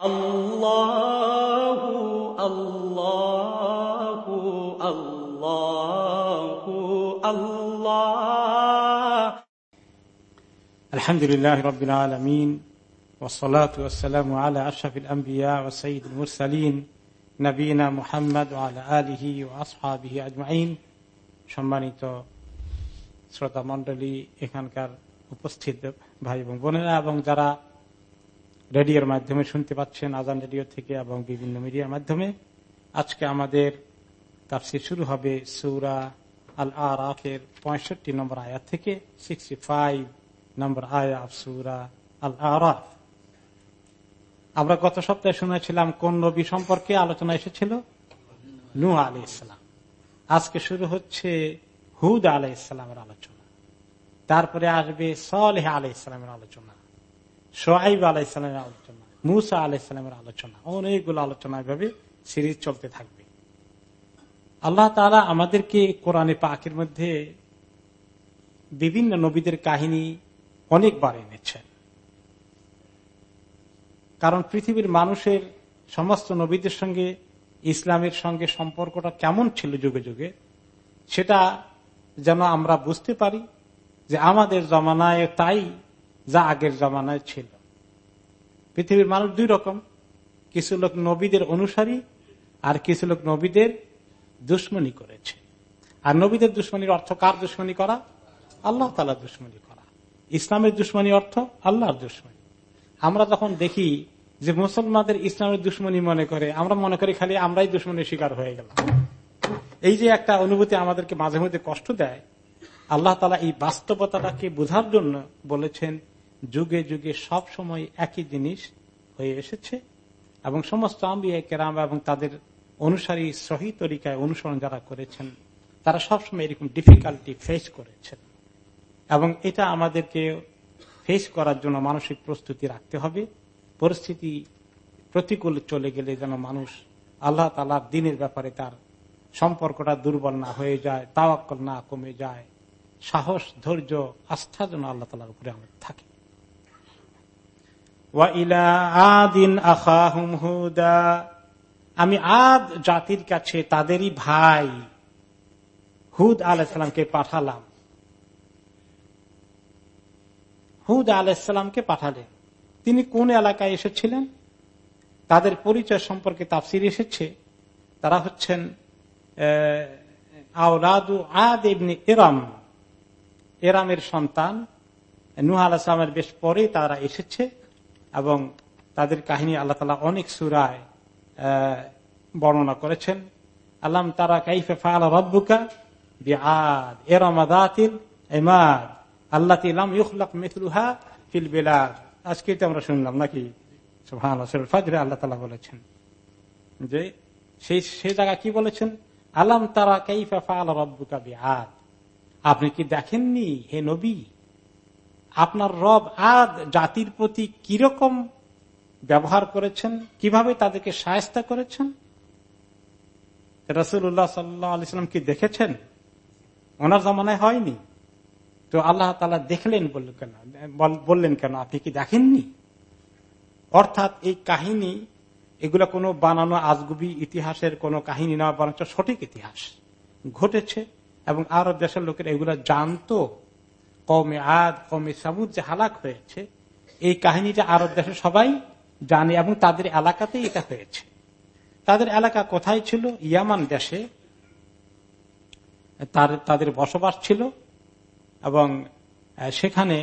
الله الله الله الله الحمد لله رب العالمين والصلاة والسلام على أشرف الأنبياء وسيد المرسلين نبينا محمد وعلى آله وأصحابه أجمعين সম্মানিত শ্রোতা মন্ডলী এখানকার উপস্থিত ভাই এবং বোনেরা এবং যারা রেডিওর মাধ্যমে শুনতে পাচ্ছেন, আজান রেডিও থেকে এবং বিভিন্ন মিডিয়ার মাধ্যমে। আজকে আমাদের তাফসির শুরু হবে সৌরা আল আরাফের পঁয়ষট্টি নম্বর আয়াত থেকে সিক্সটি ফাইভ নম্বর আয়া সৌরা আল আরাফ আমরা গত সপ্তাহে শুনেছিলাম, কোন নবী সম্পর্কে আলোচনা এসেছিল? নু আলি ইসলাম আজকে শুরু হচ্ছে হুদ আলাই ইসলামের আলোচনা। তারপরে আসবে সলেহ আলাই ইসলামের আলোচনা। সোহাইব আলাই ইসলামের আলোচনা, মুসা আলাই ইসলামের আলোচনা, অনেকগুলো আলোচনা এভাবে সিরিজ চলতে থাকবে। আল্লাহ তালা আমাদেরকে কোরআনে পাকের মধ্যে বিভিন্ন নবীদের কাহিনী অনেকবার এনেছেন। কারণ পৃথিবীর মানুষের সমস্ত নবীদের সঙ্গে, ইসলামের সঙ্গে সম্পর্কটা কেমন ছিল যুগে যুগে, সেটা যেন আমরা বুঝতে পারি যে আমাদের জমানায় তাই যা আগের জমানায় ছিল। পৃথিবীর মানুষ দুই রকম। কিছু লোক নবীদের অনুসারী, আর কিছু লোক নবীদের দুশ্মনী করেছে। আর নবীদের দুশ্মনীর অর্থ কার দুশ্মনী করা? আল্লাহ তালা দুশ্মনী করা। ইসলামের দুশ্মনী অর্থ আল্লাহর দুশ্মনী। আমরা যখন দেখি যে মুসলমানদের ইসলামের দুশ্মনী মনে করে, আমরা মনে করি খালি আমরাই দুশ্মনের শিকার হয়ে গেলাম। এই যে একটা অনুভূতি আমাদেরকে মাঝে মধ্যে কষ্ট দেয়, আল্লাহ তালা এই বাস্তবতাটাকে বোঝার জন্য বলেছেন যুগে যুগে সব সময় একই জিনিস হয়ে এসেছে এবং সমস্ত আম্বিয়া কেরাম এবং তাদের অনুসারী সহি তরিকায় অনুসরণ যারা করেছেন, তারা সবসময় এরকম ডিফিকাল্টি ফেস করেছেন। এবং এটা আমাদেরকে ফেস করার জন্য মানসিক প্রস্তুতি রাখতে হবে। পরিস্থিতি প্রতিকূল চলে গেলে যেন মানুষ আল্লাহ তালার দিনের ব্যাপারে তার সম্পর্কটা দুর্বল না হয়ে যায়, তাওয়াক্কল না কমে যায়। সাহস, ধৈর্য, আস্থা যেন আল্লাহ তালার উপরে আমাদের থাকে। আমি আদ জাতির কাছে তাদেরই ভাই। হুদ আলাইসালামকে পাঠালাম। হুদ আলাইসালামকে পাঠালেন। তিনি কোন এলাকায় এসেছিলেন? তাদের পরিচয় সম্পর্কে তাফসির এসেছে। তারা হচ্ছেন এরাম এরামের সন্তান। নুহ আলাহামের বেশ পরে তারা এসেছে। এবং তাদের কাহিনী আল্লাহ তালা অনেক সুরায় বর্ণনা করেছেন। আল্লাহ তারা কাইফে ফাল রব্বুকা আদ এরামাদাতিল এমাদ আল্লাহ তিলাম ইউখলাক মিথলুহা ফিল বিলাদ। আজকে তো আমরা শুনলাম নাকি? ফাজরে আল্লাহ তালা বলেছেন যে সেই সেই জায়গা কি বলেছেন? আলাম তারা কাইফা ফাল রব্বুকা আদ আপনি কি দেখেননি, হে নবী? আপনার রব আদ জাতির প্রতি কীরকম ব্যবহার করেছেন? কীভাবে তাদেরকে সায়স্তা করেছেন? রসুল্লাহ সাল্লাম কি দেখেছেন? ওনার জমানায় হয়নি। তো আল্লাহ তালা দেখলেন বললেন কেন? বললেন কেন? আপনি কি দেখেননি? অর্থাৎ এই কাহিনী, এগুলো কোনো বানানো আজগুবি ইতিহাসের কোনো কাহিনী না, বরঞ্চ সঠিক ইতিহাস ঘটেছে এবং আরব দেশের লোকের এগুলো জানতো। কমে আদ কমে সামুদ যে হালাক হয়েছে, এই কাহিনীটা আরব দেশে সবাই জানে এবং তাদের এলাকাতে এটা হয়েছে। তাদের এলাকা কোথায় ছিল? ইয়ামান দেশে তার, তাদের বসবাস ছিল এবং সেখানে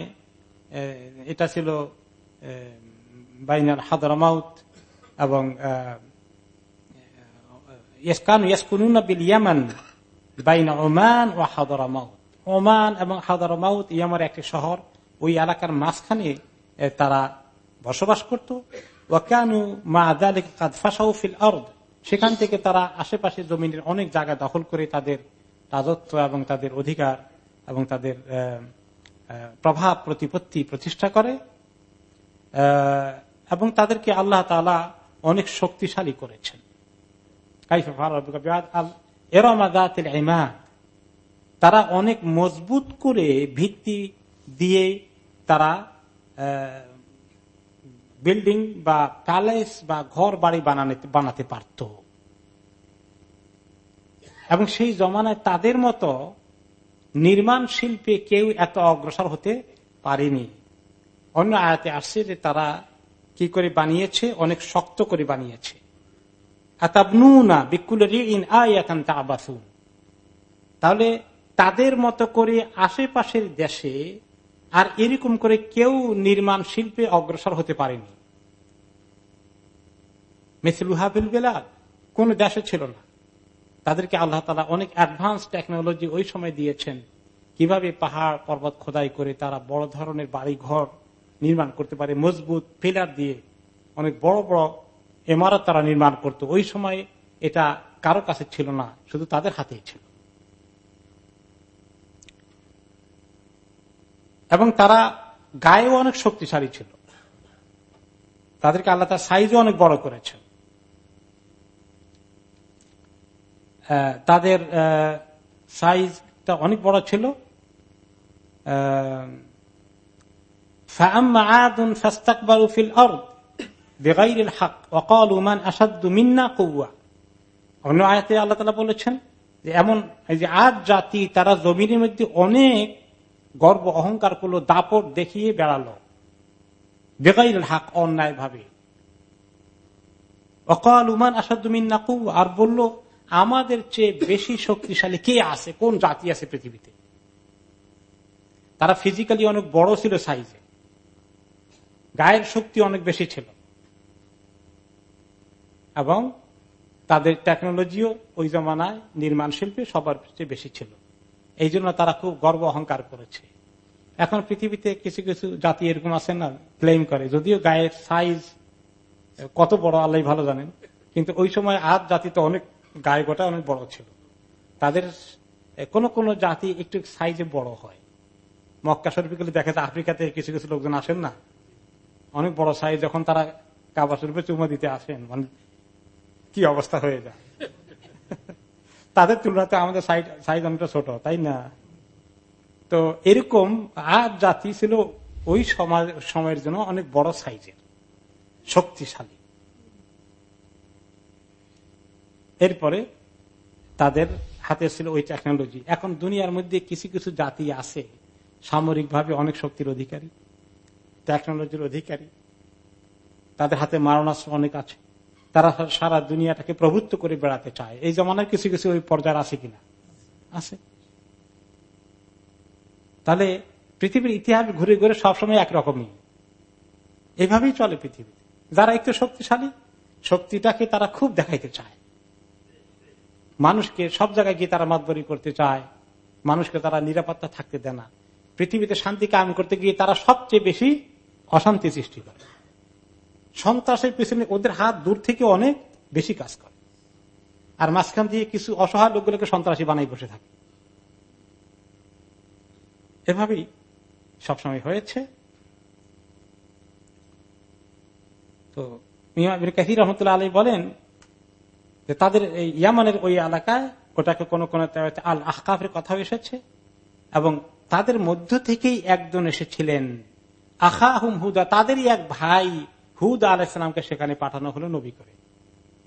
এটা ছিল বাইনার হাদরামাউত এবং ইয়ামান বাইনা ওমান ও হাদরামাউত। ওমান এবং হাদরামাউত ইয়ামার একটি শহর। ওই এলাকার মাঝখানে তারা বসবাস করত। মা সেখান থেকে তারা আশেপাশে জমিনের অনেক জায়গা দখল করে তাদের রাজত্ব এবং তাদের অধিকার এবং তাদের প্রভাব, প্রতিপত্তি প্রতিষ্ঠা করে এবং তাদেরকে আল্লাহ তালা অনেক শক্তিশালী করেছেন। তারা অনেক মজবুত করে ভিত্তি দিয়ে তারা বিল্ডিং বা প্যালেস বা ঘর বাড়ি বানাতে পারত। এবং সেই জমানায় তাদের মতো নির্মাণ শিল্পে কেউ এত অগ্রসর হতে পারেনি। অন্য আয়াতে আসছে যে তারা কি করে বানিয়েছে, অনেক শক্ত করে বানিয়েছে। তাহলে তাদের মতো করে আশেপাশের দেশে আর এরকম করে কেউ নির্মাণ শিল্পে অগ্রসর হতে পারেনি। মেসিলুহাবিল বেলাল কোন দেশে ছিল না। তাদেরকে আল্লাহ তালা অনেক অ্যাডভান্স টেকনোলজি ওই সময় দিয়েছেন। কীভাবে পাহাড়, পর্বত খোদাই করে তারা বড় ধরনের বাড়ি ঘর নির্মাণ করতে পারে, মজবুত পিলার দিয়ে অনেক বড় বড় এমারত তারা নির্মাণ করত। ওই সময় এটা কারও কাছে ছিল না, শুধু তাদের হাতেই ছিল। এবং তারা গায়েও অনেক শক্তিশালী ছিল। তাদেরকে আল্লাহ তার সাইজও অনেক বড় করেছেন। তাদের সাইজটা অনেক বড় ছিল। অন্য আল্লাহ বলেছেন যে, এমন আজ জাতি, তারা জমিনের মধ্যে অনেক গর্ব, অহংকার করল দাপট দেখিয়ে বেড়ালো। বেগাইল হাক অন্যায় ভাবে। অকাল উমান আসাদুমিন্না কু আর বলল, আমাদের চেয়ে বেশি শক্তিশালী কে আছে? কোন জাতি আছে পৃথিবীতে? তারা ফিজিক্যালি অনেক বড় ছিল সাইজে গায়ের শক্তি অনেক বেশি ছিল। এবং তাদের টেকনোলজিও ওই জমানায় নির্মাণ শিল্পে সবার চেয়ে বেশি ছিল। এই জন্য তারা খুব গর্ব অহংকার করেছে। এখন পৃথিবীতে কিছু কিছু জাতি এরকম আছে না ক্লেম করে। যদিও গায়ের সাইজ কত বড় আল্লাহ ভালো জানেন। কিন্তু ওই সময় আজ জাতি তো অনেক, গায়ে গোটা অনেক বড় ছিল। তাদের কোন কোন জাতি একটু সাইজে বড় হয়। মক্কা শরীফগুলি দেখা যায় আফ্রিকাতে কিছু কিছু লোকজন আসেন না। অনেক বড় সাইজ যখন তারা কাবা শরীফে চুমা দিতে আসেন মানে কি অবস্থা হয়ে যায়। তাদের তুলনাতে আমাদের সাইজ অনেকটা ছোট, তাই না? তো এরকম আজ জাতি ছিল ওই সমাজ সময়ের জন্য অনেক বড় সাইজের, শক্তিশালী। এরপরে তাদের হাতে ছিল ওই টেকনোলজি এখন দুনিয়ার মধ্যে কিছু কিছু জাতি আছে, সামরিকভাবে অনেক শক্তির অধিকারী টেকনোলজির অধিকারী। তাদের হাতে মারণাস্ত্র অনেক আছে। তারা সারা দুনিয়াটাকে প্রভুত্ব করে বেড়াতে চায়। এই জমানায় কিছু কিছু ওই পর্যায়ে আছে কিনা? আছে। তাহলে পৃথিবীর ইতিহাস ঘুরে ঘুরে সবসময় একরকমই। এভাবেই চলে পৃথিবীতে যারা একটু শক্তিশালী, শক্তিটাকে তারা খুব দেখাইতে চায়। মানুষকে সব জায়গায় গিয়ে তারা মাতবরি করতে চায়। মানুষকে তারা নিরাপত্তা থাকতে দেয় না। পৃথিবীতে শান্তি কায়ন করতে গিয়ে তারা সবচেয়ে বেশি অশান্তি সৃষ্টি করে। সন্ত্রাসের পেছনে ওদের হাত দূর থেকে অনেক বেশি কাজ করে। আর মাঝখান দিয়ে কিছু অসহায় লোকগুলোকে সন্ত্রাসী বানাই বসে থাকে। এভাবেই সবসময় হয়েছে। তো কাহির রহমতুল্লাহ আলী বলেন যে তাদের এই ইয়ামানের ওই এলাকায় ওটাকে কোন কোন আল আহকাফের কথা এসেছে এবং তাদের মধ্য থেকেই একজন এসেছিলেন। আখা হুম হুদা, তাদেরই এক ভাই হুদ আলাইসালামকে সেখানে পাঠানো হলো নবী করে।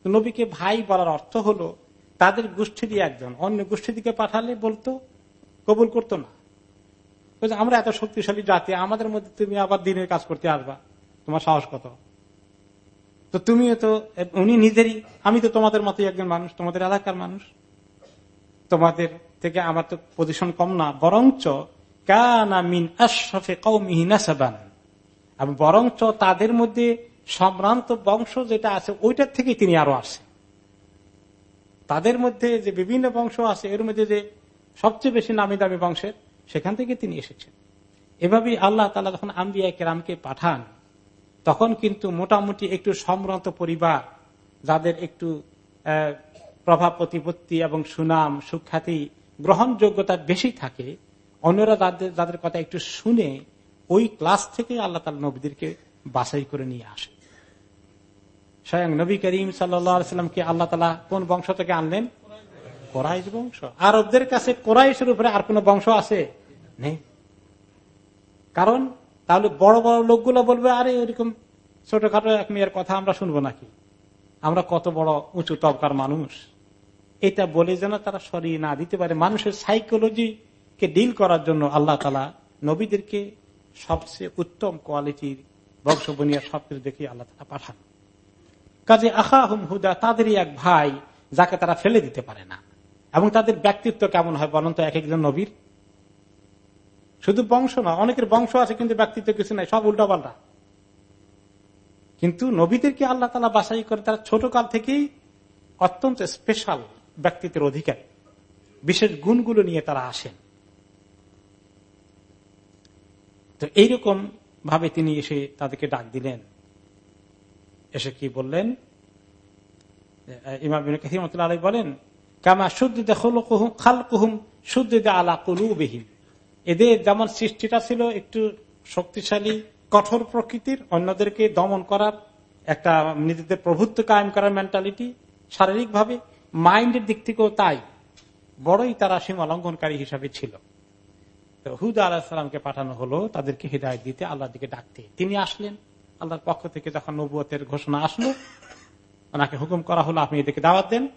নবীকে ভাই বলার অর্থ হলো, তাদের গোষ্ঠী দিয়ে একজন, অন্য গোষ্ঠী দিকে পাঠালে বলতো, কবুল করতো না। আমরা এত শক্তিশালী জাতি, আমাদের মধ্যে তুমি আবার দিনের কাজ করতে আসবা। তোমার সাহস কত? তো তুমিও তো, উনি নিজেরই, আমি তো তোমাদের মতোই একজন মানুষ, তোমাদের এলাকার মানুষ। তোমাদের থেকে আমার তো পজিশন কম না, বরঞ্চ কানামিন আশরফে কৌমিহিনাসাবান এবং বরঞ্চ তাদের মধ্যে সম্ভ্রান্ত বংশ যেটা আছে, ওইটার থেকে তিনি আরও আসেন তাদের মধ্যে যে বিভিন্ন বংশ আছে, এর মধ্যে যে সবচেয়ে বেশি নামি দামি বংশের, সেখান থেকে তিনি এসেছেন। এভাবেই আল্লাহ তালা যখন আম্বিয়া কেরামকে পাঠান, তখন কিন্তু মোটামুটি একটু সম্ভ্রান্ত পরিবার, যাদের একটু প্রভাব, প্রতিপত্তি এবং সুনাম, সুখ্যাতি গ্রহণযোগ্যতা বেশি থাকে, অন্যরা যাদের যাদের কথা একটু শুনে ওই ক্লাস থেকে আল্লাহ তালা নবীদেরকে বাছাই করে নিয়ে আসে। স্বয়ং নবী করিম সাল্লামকে আল্লাহ তালা কোন বংশ থেকে আনলেন? কোরাইশ বংশ। আরবদের কাছে কোরাইশের উপরে আর কোন বংশ আছে? নেই। কারণ তাহলে বড় বড় লোকগুলো বলবে, আরে, এরকম ছোটখাটো এক মেয়ের কথা আমরা শুনব নাকি? আমরা কত বড় উঁচু তবকার মানুষ। এটা বলে যেন তারা সরিয়ে না দিতে পারে। মানুষের সাইকোলজি কে ডিল করার জন্য আল্লাহ তালা নবীদেরকে সবচেয়ে উত্তম কোয়ালিটির বংশ বনিয়া সবকিছু দেখে আল্লাহ তালা পাঠান। কাজে আহা হুম হুদা, তাদেরই এক ভাই যাকে তারা ফেলে দিতে পারে না। এবং তাদের ব্যক্তিত্ব কেমন হয় বলুন তো এক একজন নবীর? শুধু বংশ না, অনেকের বংশ আছে কিন্তু ব্যক্তিত্ব কিছু নাই, সব উল্টা পাল্টা। কিন্তু নবীদেরকে আল্লাহ তালা বাসাই করে, তারা ছোট কাল থেকেই অত্যন্ত স্পেশাল ব্যক্তিত্বের অধিকারী। বিশেষ গুণগুলো নিয়ে তারা আসেন। তো এইরকম ভাবে তিনি এসে তাদেরকে ডাক দিলেন। এসে কি বললেন? ইমাম আলাই বলেন, কামা শুদ্ধিদে খালকুহুম শুদ্ধিদে আলা কুলুবিহীন এদের যেমন সৃষ্টিটা ছিল একটু শক্তিশালী, কঠোর প্রকৃতির, অন্যদেরকে দমন করার, একটা নিজেদের প্রভুত্ব কায়েম করার মেন্টালিটি শারীরিকভাবে মাইন্ডের দিক থেকেও তাই। বড়ই তারা সীমা লঙ্ঘনকারী হিসাবে ছিল। হুদ আলাহিসামকে পাঠানো হলো, তাদেরকে হৃদায়ত দিতে আল্লাহর দিকে ডাকতে। তিনি আসলেন, আল্লাহর পক্ষ থেকে যখন নবুয়তের ঘোষণা আসলো, ওনাকে হুকুম করা হলো, আপনি এদেরকে দাওয়াত দেন।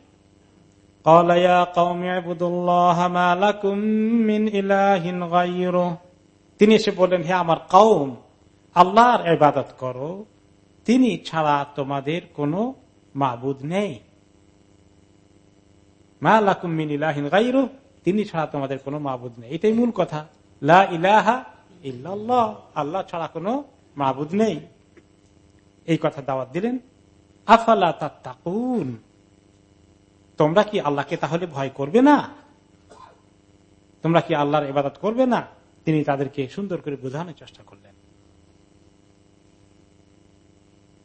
তিনি এসে বললেন, হে আমার কৌম আল্লাহর ইবাদত করো, তিনি ছাড়া তোমাদের কোনো মাবুদ নেই। মা লাকুমিন ইলাহিন গাইরু তিনি ছাড়া তোমাদের কোনো মাবুদ নেই। এটাই মূল কথা। লা ইলাহা ইল্লাল্লাহ আল্লাহ ছাড়া কোনো মাবুদ নেই এই কথা দাওয়াত দিলেন আফালা তাকুন তোমরা কি আল্লাহকে তাহলে ভয় করবে না তোমরা কি আল্লাহর ইবাদত করবে না তিনি তাদেরকে সুন্দর করে বোঝানোর চেষ্টা করলেন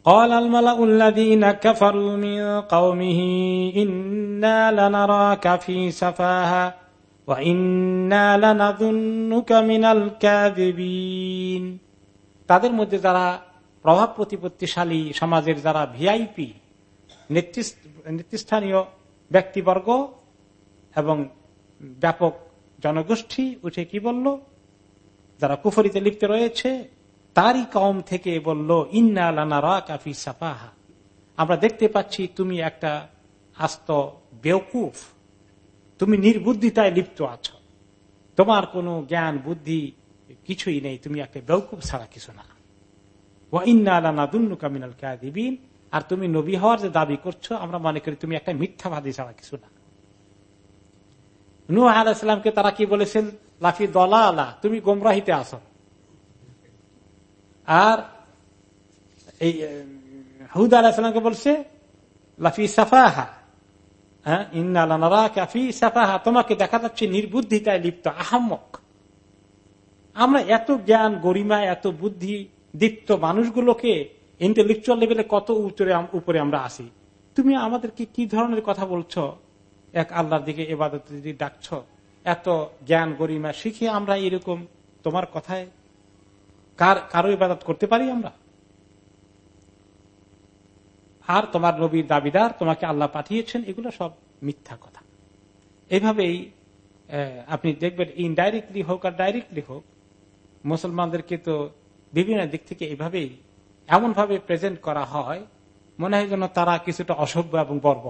قال الملأ الذين كفروا من قومه إنا لنراك في سفاهة তাদের মধ্যে যারা প্রভাব প্রতিপত্তিশালী সমাজের যারা ভিআইপি নেতৃস্থানীয় ব্যক্তিবর্গ এবং ব্যাপক জনগোষ্ঠী, উঠে কি বলল? যারা কুফরিতে লিপ্ত রয়েছে, তারই কম থেকে বলল, ইন্না লানারা কাফি সাফাহা। আমরা দেখতে পাচ্ছি, তুমি একটা আস্ত বেওকুফ। তুমি নির্বুদ্ধিতায় লিপ্ত আছো। তোমার কোনো জ্ঞান, বুদ্ধি কিছুই নেই। তুমি একটা বেউকুফ ছাড়া কিছু না। আর তুমি নবী হওয়ার যে দাবি করছ, আমরা মনে করি তুমি একটা মিথ্যাবাদী ছাড়া কিছু না। নু আলাহিসামকে তারা কি বলেছেন? লাফি দলা আলা তুমি গোমরাহিতে আসো আর এই, হুদ আলাহিসামকে বলছে, লাফি সাফাহা। হ্যাঁ? তোমাকে দেখা যাচ্ছে নির্বুদ্ধিতায় লিপ্ত আহমক আমরা এত জ্ঞান, গরিমা, এত বুদ্ধি দীপ্ত মানুষগুলোকে ইন্টেলেকচুয়াল লেভেলে কত উপরে আমরা আসি? তুমি আমাদেরকে কি ধরনের কথা বলছো? এক আল্লাহর দিকে এবাদত যদি ডাকছ, এত জ্ঞান, গরিমা, শিখে আমরা এরকম তোমার কথায় কার কারও ইবাদত করতে পারি আমরা? আর তোমার নবীর দাবিদার তোমাকে আল্লাহ পাঠিয়েছেন, এগুলো সব মিথ্যা কথা। এইভাবেই আপনি দেখবেন ইনডাইরেক্টলি হোক আর ডাইরেক্টলি হোক, মুসলমানদেরকে তো বিভিন্ন দিক থেকে এভাবেই এমন ভাবে প্রেজেন্ট করা হয়, মনে হয় যেন তারা কিছুটা অসভ্য এবং বর্ব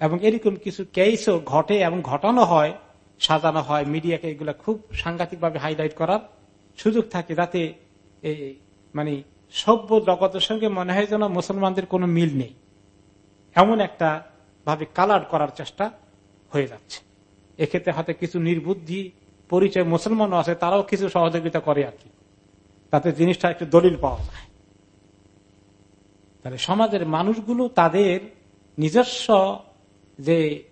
এবং এরকম কিছু কেসও ঘটে, এবং ঘটানো হয়, সাজানো হয়, মিডিয়াকে এগুলো খুব সাংঘাতিক ভাবে হাইলাইট করার সুযোগ থাকে, যাতে মানে সভ্য জগতের সঙ্গে মনে হয় যেন মুসলমানদের কোনো মিল নেই। এমন একটা ভাবে কালার করার চেষ্টা হয়ে যাচ্ছে। এক্ষেত্রে হয়তো কিছু নির্বুদ্ধি, পরিচয় মুসলমানও আছে, তারাও কিছু সহযোগিতা করে আর কি। তাতে জিনিসটা একটু দলিল পাওয়া যায়। তাহলে সমাজের মানুষগুলো তাদের নিজস্ব যে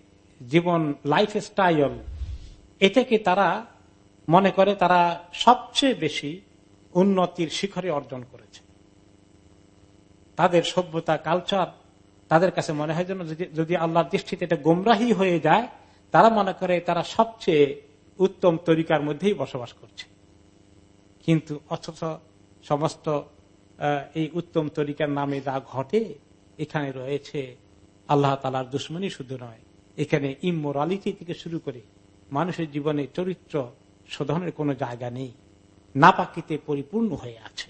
জীবন লাইফ স্টাইল এটাকে তারা মনে করে তারা সবচেয়ে বেশি উন্নতির শিখরে অর্জন করেছে। তাদের সভ্যতা কালচার তাদের কাছে মনে হয় যেন যদি আল্লাহর দৃষ্টিতে এটা গোমরাহি হয়ে যায়, তারা মনে করে তারা সবচেয়ে উত্তম তরিকার মধ্যেই বসবাস করছে। কিন্তু অথচ সমস্ত এই উত্তম তরিকার নামে যা ঘটে, এখানে রয়েছে আল্লাহ তালার দুশ্মনী শুধু নয়। এখানে ইমোরালিটি থেকে শুরু করে মানুষের জীবনে চরিত্র শোধনের কোনো জায়গা নেই। নাপাকিতে পরিপূর্ণ হয়ে আছে।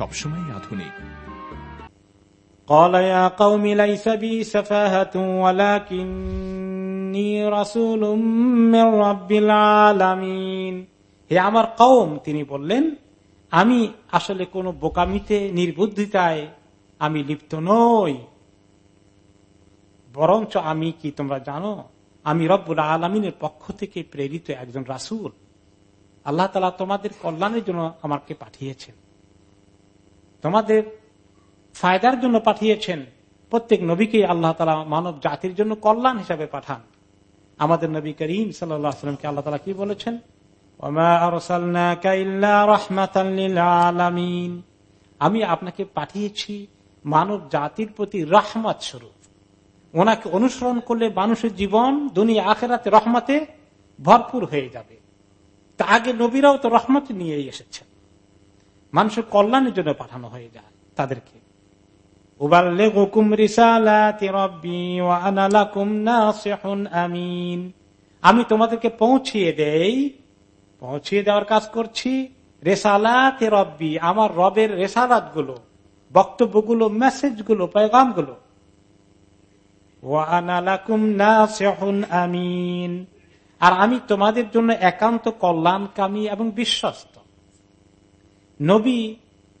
সবসময় আধুনিক قال يا قوم ليس بي سفاهة ولكني رسول من رب العالمين হে আমার কওম তিনি বললেন আমি আসলে কোন বোকামিতে নির্বুদ্ধিতায় আমি লিপ্ত নই বরঞ্চ আমি কি তোমরা জানো আমি রব্বুল আলমিনের পক্ষ থেকে প্রেরিত একজন রাসুল আল্লাহ তালা তোমাদের কল্যাণের জন্য আমাকে পাঠিয়েছেন তোমাদের ফায়দার জন্য পাঠিয়েছেন। প্রত্যেক নবীকে আল্লাহ তালা মানব জাতির জন্য কল্যাণ হিসাবে পাঠান। আমাদের নবী করিম সাল্লামকে আল্লাহ তালা কি বলেছেন? আমি আপনাকে পাঠিয়েছি মানব জাতির প্রতি রহমত স্বরূপ। ওনাকে অনুসরণ করলে মানুষের জীবন দুনিয়া আখেরাতে রহমতে ভরপুর হয়ে যাবে। তা আগে নবীরাও তো রহমত নিয়ে এসেছেন। মানুষের কল্যাণের জন্য পাঠানো হয়ে যায় তাদেরকে। আমি তোমাদেরকে পৌঁছিয়ে দেই, পৌঁছিয়ে দেওয়ার কাজ করছি। রেসালাত রব্বি, আমার রবের রেসালাতগুলো বক্তব্যগুলো মেসেজগুলো পেগামগুলো আমিন। আর আমি তোমাদের জন্য একান্ত কল্যাণকামী এবং বিশ্বস্ত। নবী,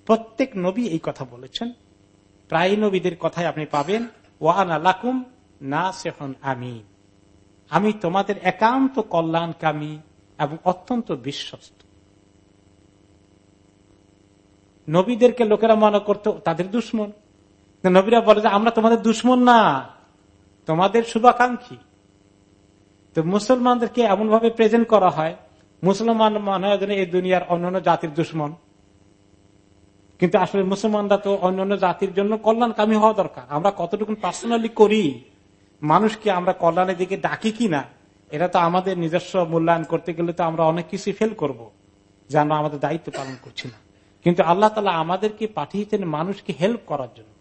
প্রত্যেক নবী এই কথা বলেছেন। প্রায় নবীদের কথাই আপনি পাবেন। ওয়ান আলাকুম না সেহন আমিন। আমি তোমাদের একান্ত কল্যাণকামী এবং অত্যন্ত বিশ্বস্ত। নবীদেরকে লোকেরা মনে করত, তাদের দুশ্মন। নবীরা বলে যে, আমরা তোমাদের দুশ্মন না। তোমাদের শুভাকাঙ্ক্ষী। তো মুসলমানদেরকে এমন ভাবে প্রেজেন্ট করা হয়। মুসলমান মনে হয় এই দুনিয়ার অন্যান্য জাতির দুশ্মন। কিন্তু আসলে মুসলমানরা তো অন্যান্য জাতির জন্য কল্যাণকামী হওয়া দরকার। আমরা কতটুকু পার্সোনালি করি? মানুষকে আমরা কল্যাণের দিকে ডাকি কিনা? এটা তো আমাদের নিজস্ব মূল্যায়ন করতে গেলে তো আমরা অনেক কিছু ফেল করব, যে আমরা আমাদের দায়িত্ব পালন করছি না। কিন্তু আল্লাহ তালা আমাদেরকে পাঠিয়েছেন মানুষকে হেল্প করার জন্য।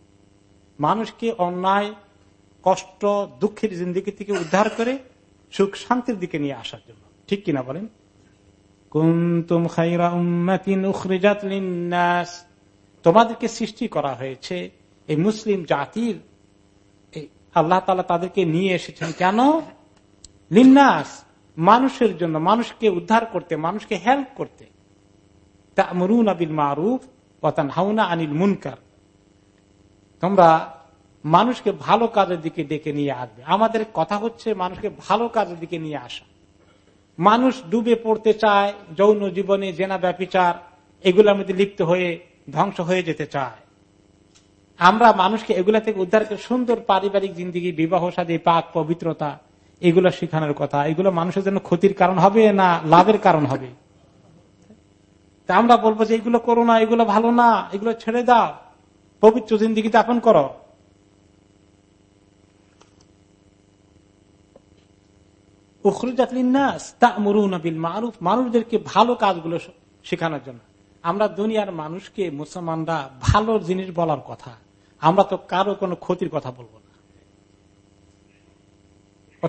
মানুষকে অন্যায়, কষ্ট, দুঃখের জিন্দিগি থেকে উদ্ধার করে সুখ শান্তির দিকে নিয়ে আসার জন্য। ঠিক কিনা বলেন? কুন্তুম খাইরা উম্মাতিন উখরিজাত লিন্নাস। তোমাদেরকে সৃষ্টি করা হয়েছে। এই মুসলিম জাতির আল্লাহ তালা তাদেরকে নিয়ে এসেছেন কেন? লিন্নাস, মানুষের জন্য, মানুষকে উদ্ধার করতে, মানুষকে হেল্প করতে। তোমরা মানুষকে ভালো কাজের দিকে ডেকে নিয়ে আসবে। আমাদের কথা হচ্ছে মানুষকে ভালো কাজের দিকে নিয়ে আসা। মানুষ ডুবে পড়তে চায়, যৌন জীবনে, জেনা ব্যাপিচার এগুলোর মধ্যে লিপ্ত হয়ে ধ্বংস হয়ে যেতে চায়। আমরা মানুষকে এগুলা থেকে উদ্ধার করে সুন্দর পারিবারিক জিন্দিগি, বিবাহ সাদী, পাক, পবিত্রতা, এগুলো শেখানোর কথা। এগুলো মানুষের জন্য ক্ষতির কারণ হবে না লাভের কারণ হবে? তা আমরা বলব যে এগুলো করো না, এগুলো ভালো না, এগুলো ছেড়ে দাও। পবিত্র জিন্দিগি যাপন করো। মানুষদেরকে ভালো কাজগুলো শেখানোর জন্য। আমরা দুনিয়ার মানুষকে মুসলমানরা ভালো জিনিস বলার কথা। আমরা তো কারও কোনো ক্ষতির কথা বলব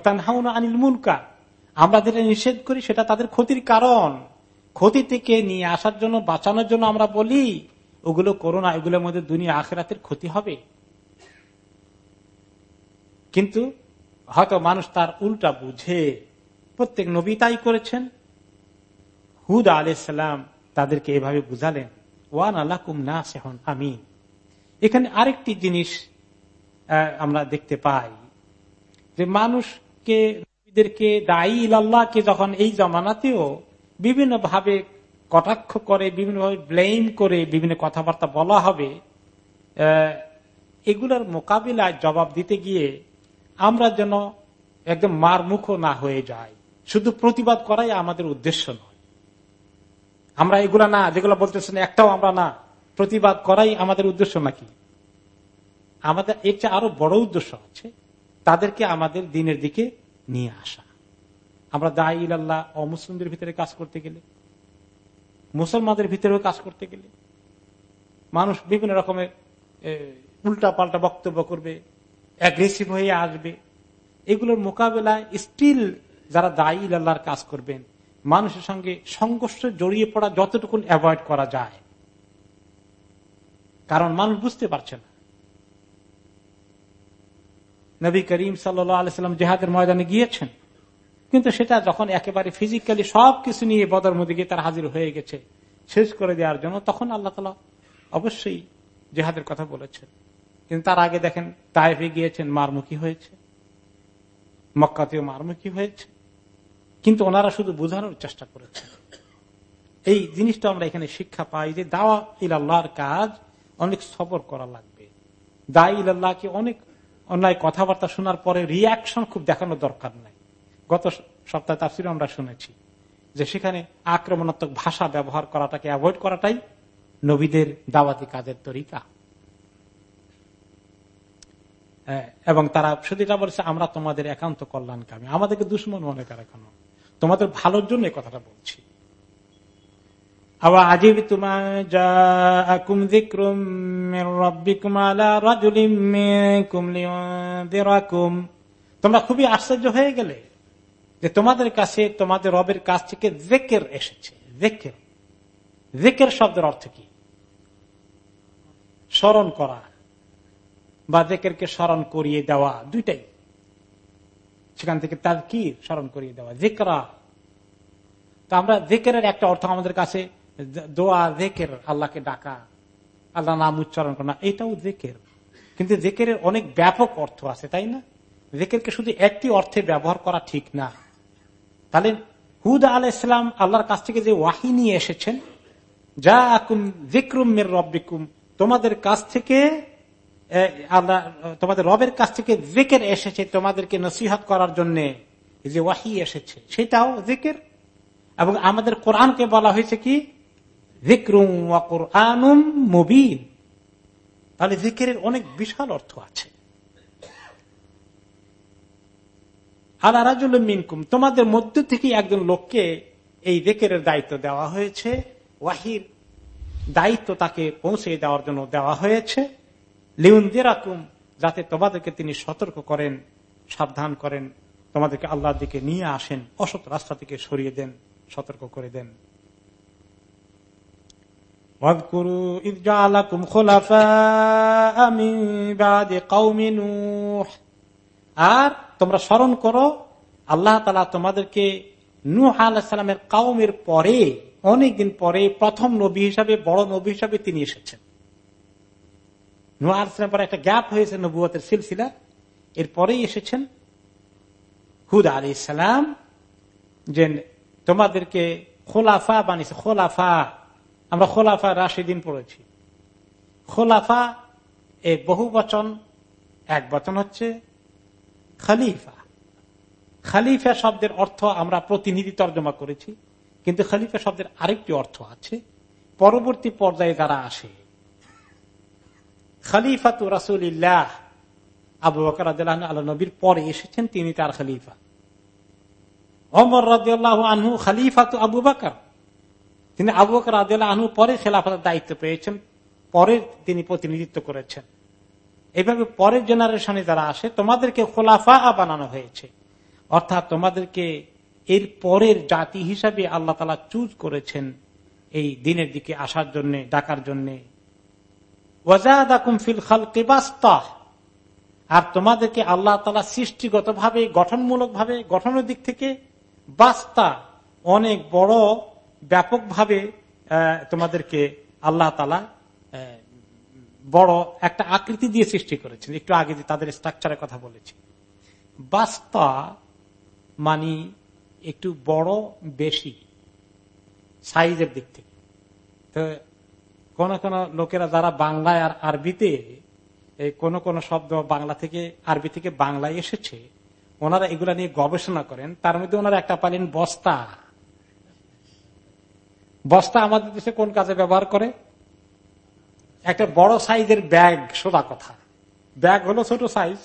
না। আনিল মুনকা আমরা যেটা নিষেধ করি সেটা তাদের ক্ষতির কারণ। ক্ষতি থেকে নিয়ে আসার জন্য, বাঁচানোর জন্য আমরা বলি, ওগুলো করো না, এগুলোর মধ্যে দুনিয়া আখেরাতের ক্ষতি হবে। কিন্তু হয়তো মানুষ তার উল্টা বুঝে। প্রত্যেক নবী তাই করেছেন। হুদ আলাইসালাম তাদেরকে এভাবে বুঝালেন, ওয়ান আলাকুম না সেহন আমি এখানে আরেকটি জিনিস আমরা দেখতে পাই, যে মানুষকে, নবীদেরকে, দায়ী ইলাল্লাহকে যখন এই জমানাতেও বিভিন্ন ভাবে কটাক্ষ করে, বিভিন্নভাবে ব্লেম করে, বিভিন্ন কথাবার্তা বলা হবে এগুলোর মোকাবিলায় জবাব দিতে গিয়ে আমরা যেন একদম মার মুখ না হয়ে যায় শুধু প্রতিবাদ করাই আমাদের উদ্দেশ্য নয়। আমরা এগুলা না, যেগুলো বলতেছেন একটাও আমরা না। প্রতিবাদ করাই আমাদের উদ্দেশ্য নাকি? আমাদের, এর চেয়ে আরও বড় উদ্দেশ্য আছে তাদেরকে আমাদের দিনের দিকে নিয়ে আসা। আমরা দায় ইল্লাহ অমুসলিমদের ভিতরে কাজ করতে গেলে, মুসলমানদের ভিতরেও কাজ করতে গেলে, মানুষ বিভিন্ন রকমের উল্টা পাল্টা বক্তব্য করবে অ্যাগ্রেসিভ হয়ে আসবে। এগুলোর মোকাবেলায় স্টিল যারা দায়ী আল্লাহর কাজ করবেন মানুষের সঙ্গে সংঘর্ষে জড়িয়ে পড়া যতটুকু অ্যাভয়েড করা যায়। কারণ মানুষ বুঝতে পারছে না। নবী করিম সাল্লাম জেহাদের ময়দানে গিয়েছেন। কিন্তু সেটা যখন একেবারে ফিজিক্যালি সবকিছু নিয়ে বদর মধ্যে গিয়ে তার হাজির হয়ে গেছে, শেষ করে দেওয়ার জন্য, তখন আল্লাহ তালা অবশ্যই জেহাদের কথা বলেছেন। কিন্তু তার আগে দেখেন তাইফে গিয়েছেন, মারমুখী হয়েছে। মক্কাতেও মারমুখী হয়েছে। কিন্তু ওনারা শুধু বোঝানোর চেষ্টা করেছেন। এই জিনিসটা আমরা এখানে শিক্ষা পাই যে দাওয়া ইলাল্লাহর কাজ, অনেক সবর করা লাগবে। দা ইলাল্লাহকে অনেক অন্যায় কথাবার্তা শোনার পরে রিয়াকশন খুব দেখানো দরকার নাই। গত সপ্তাহে তাফসির আমরা শুনেছি যে সেখানে আক্রমণাত্মক ভাষা ব্যবহার করাটাকে অ্যাভয়েড করাটাই নবীদের দাওয়াতি কাজের তরিকা। এবং তারা শুধু এটা বলছে, আমরা তোমাদের একান্ত কল্যাণকামী। আমাদেরকে দুশ্মন মনে করে কেন তোমাদের ভালোর জন্য কথাটা বলছি। আবার তোমার তোমরা খুবই আশ্চর্য হয়ে গেলে যে তোমাদের কাছে তোমাদের রবের কাছ থেকে জেকের এসেছে। জেকের জেকের শব্দের অর্থ কি? স্মরণ করা বা জেকেরকে স্মরণ করিয়ে দেওয়া, দুইটাই। সেখান থেকে তার কি স্মরণ করিয়ে দেওয়া। জেকরা তো আমরা জেকের একটা অর্থ আমাদের কাছে, দোয়া জেকের আল্লাহকে ডাকা আল্লাহ নাম উচ্চারণ করা, এটাও জেকের কিন্তু জেকের অনেক ব্যাপক অর্থ আছে, তাই না? জেকেরকে শুধু একটি অর্থে ব্যবহার করা ঠিক না। তাহলে হুদ আল ইসলাম আল্লাহর কাছ থেকে যে ওয়াহি নিয়ে এসেছেন যা আকুম জিক্রুম মের রব্বিকুম তোমাদের কাছ থেকে আল্লাহ, তোমাদের রবের কাছ থেকে জেকের এসেছে তোমাদেরকে নসিহত করার জন্য যে ওয়াহি এসেছে, সেটাও জেকের। এবং আমাদের কোরআনকে বলা হয়েছে কি? মুবিন। তাহলে জিকের অনেক বিশাল অর্থ আছে। আল্লাহ রাজুল মিনকুম, তোমাদের মধ্য থেকে একজন লোককে এই জেকের দায়িত্ব দেওয়া হয়েছে, ওয়াহির দায়িত্ব তাকে পৌঁছে দেওয়ার জন্য দেওয়া হয়েছে। লিউন রাকুম যাতে তোমাদেরকে তিনি সতর্ক করেন, সাবধান করেন, তোমাদেরকে আল্লাহর দিকে নিয়ে আসেন, অসৎ রাস্তা থেকে সরিয়ে দেন, সতর্ক করে দেন। আর তোমরা স্মরণ করো, আল্লাহ তালা তোমাদেরকে নুহ আলাহামের কাউমের পরে, অনেকদিন পরে প্রথম নবী হিসাবে, বড় নবী হিসাবে তিনি এসেছেন। আলাহামের পরে একটা গ্যাপ হয়েছে নবুয়তের সিলসিলা। এরপরেই এসেছেন হুদ আলি ইসালাম যে তোমাদেরকে খোলাফা বানিয়েছে। খোলাফা, আমরা খোলাফা রাশিদিন পড়েছি। খোলাফা এ বহু বচন, এক বচন হচ্ছে খালিফা। খালিফা শব্দের অর্থ আমরা প্রতিনিধি তর্জমা করেছি, কিন্তু খালিফা শব্দের আরেকটি অর্থ আছে। পরবর্তী পর্যায়ে যারা আসে খালিফা তু রাসুল্লাহ আবু বকর আল্লাহ নবীর পরে এসেছেন তিনি তার খালিফা। অমর রাজিয়াল্লাহ আনহু খালিফা তু আবু বাকর। তিনি আবু বকর রাজিয়াল আনহু পরে খেলাফাতের দায়িত্ব পেয়েছেন, পরে তিনি প্রতিনিধিত্ব করেছেন। এইভাবে পরের জেনারেশনে যারা আসে, তোমাদেরকে খোলাফা বানানো হয়েছে। অর্থাৎ তোমাদেরকে এর পরের জাতি হিসাবে আল্লাহ তালা চুজ করেছেন এই দিনের দিকে আসার জন্য, ডাকার জন্য। আর তোমাদেরকে আল্লাহ তালা সৃষ্টিগত ভাবে গঠনমূলক ভাবে গঠনের দিক থেকে বাস্তা, অনেক বড়, ব্যাপকভাবে তোমাদেরকে আল্লাহ তালা বড় একটা আকৃতি দিয়ে সৃষ্টি করেছেন। একটু আগে যে তাদের স্ট্রাকচারের কথা বলেছি। বাস্তা মানি একটু বড়, বেশি সাইজের দিক থেকে। তো কোন কোন লোকেরা যারা বাংলায় আর আরবিতে, এই কোন কোন শব্দ বাংলা থেকে, আরবি থেকে বাংলায় এসেছে, ওনারা এগুলা নিয়ে গবেষণা করেন। তার মধ্যে ওনারা একটা পালেন বস্তা। বস্তা আমাদের দেশে কোন কাজে ব্যবহার করে? একটা বড় সাইজের ব্যাগ, সোজা কথা। ব্যাগ হলো ছোট সাইজ।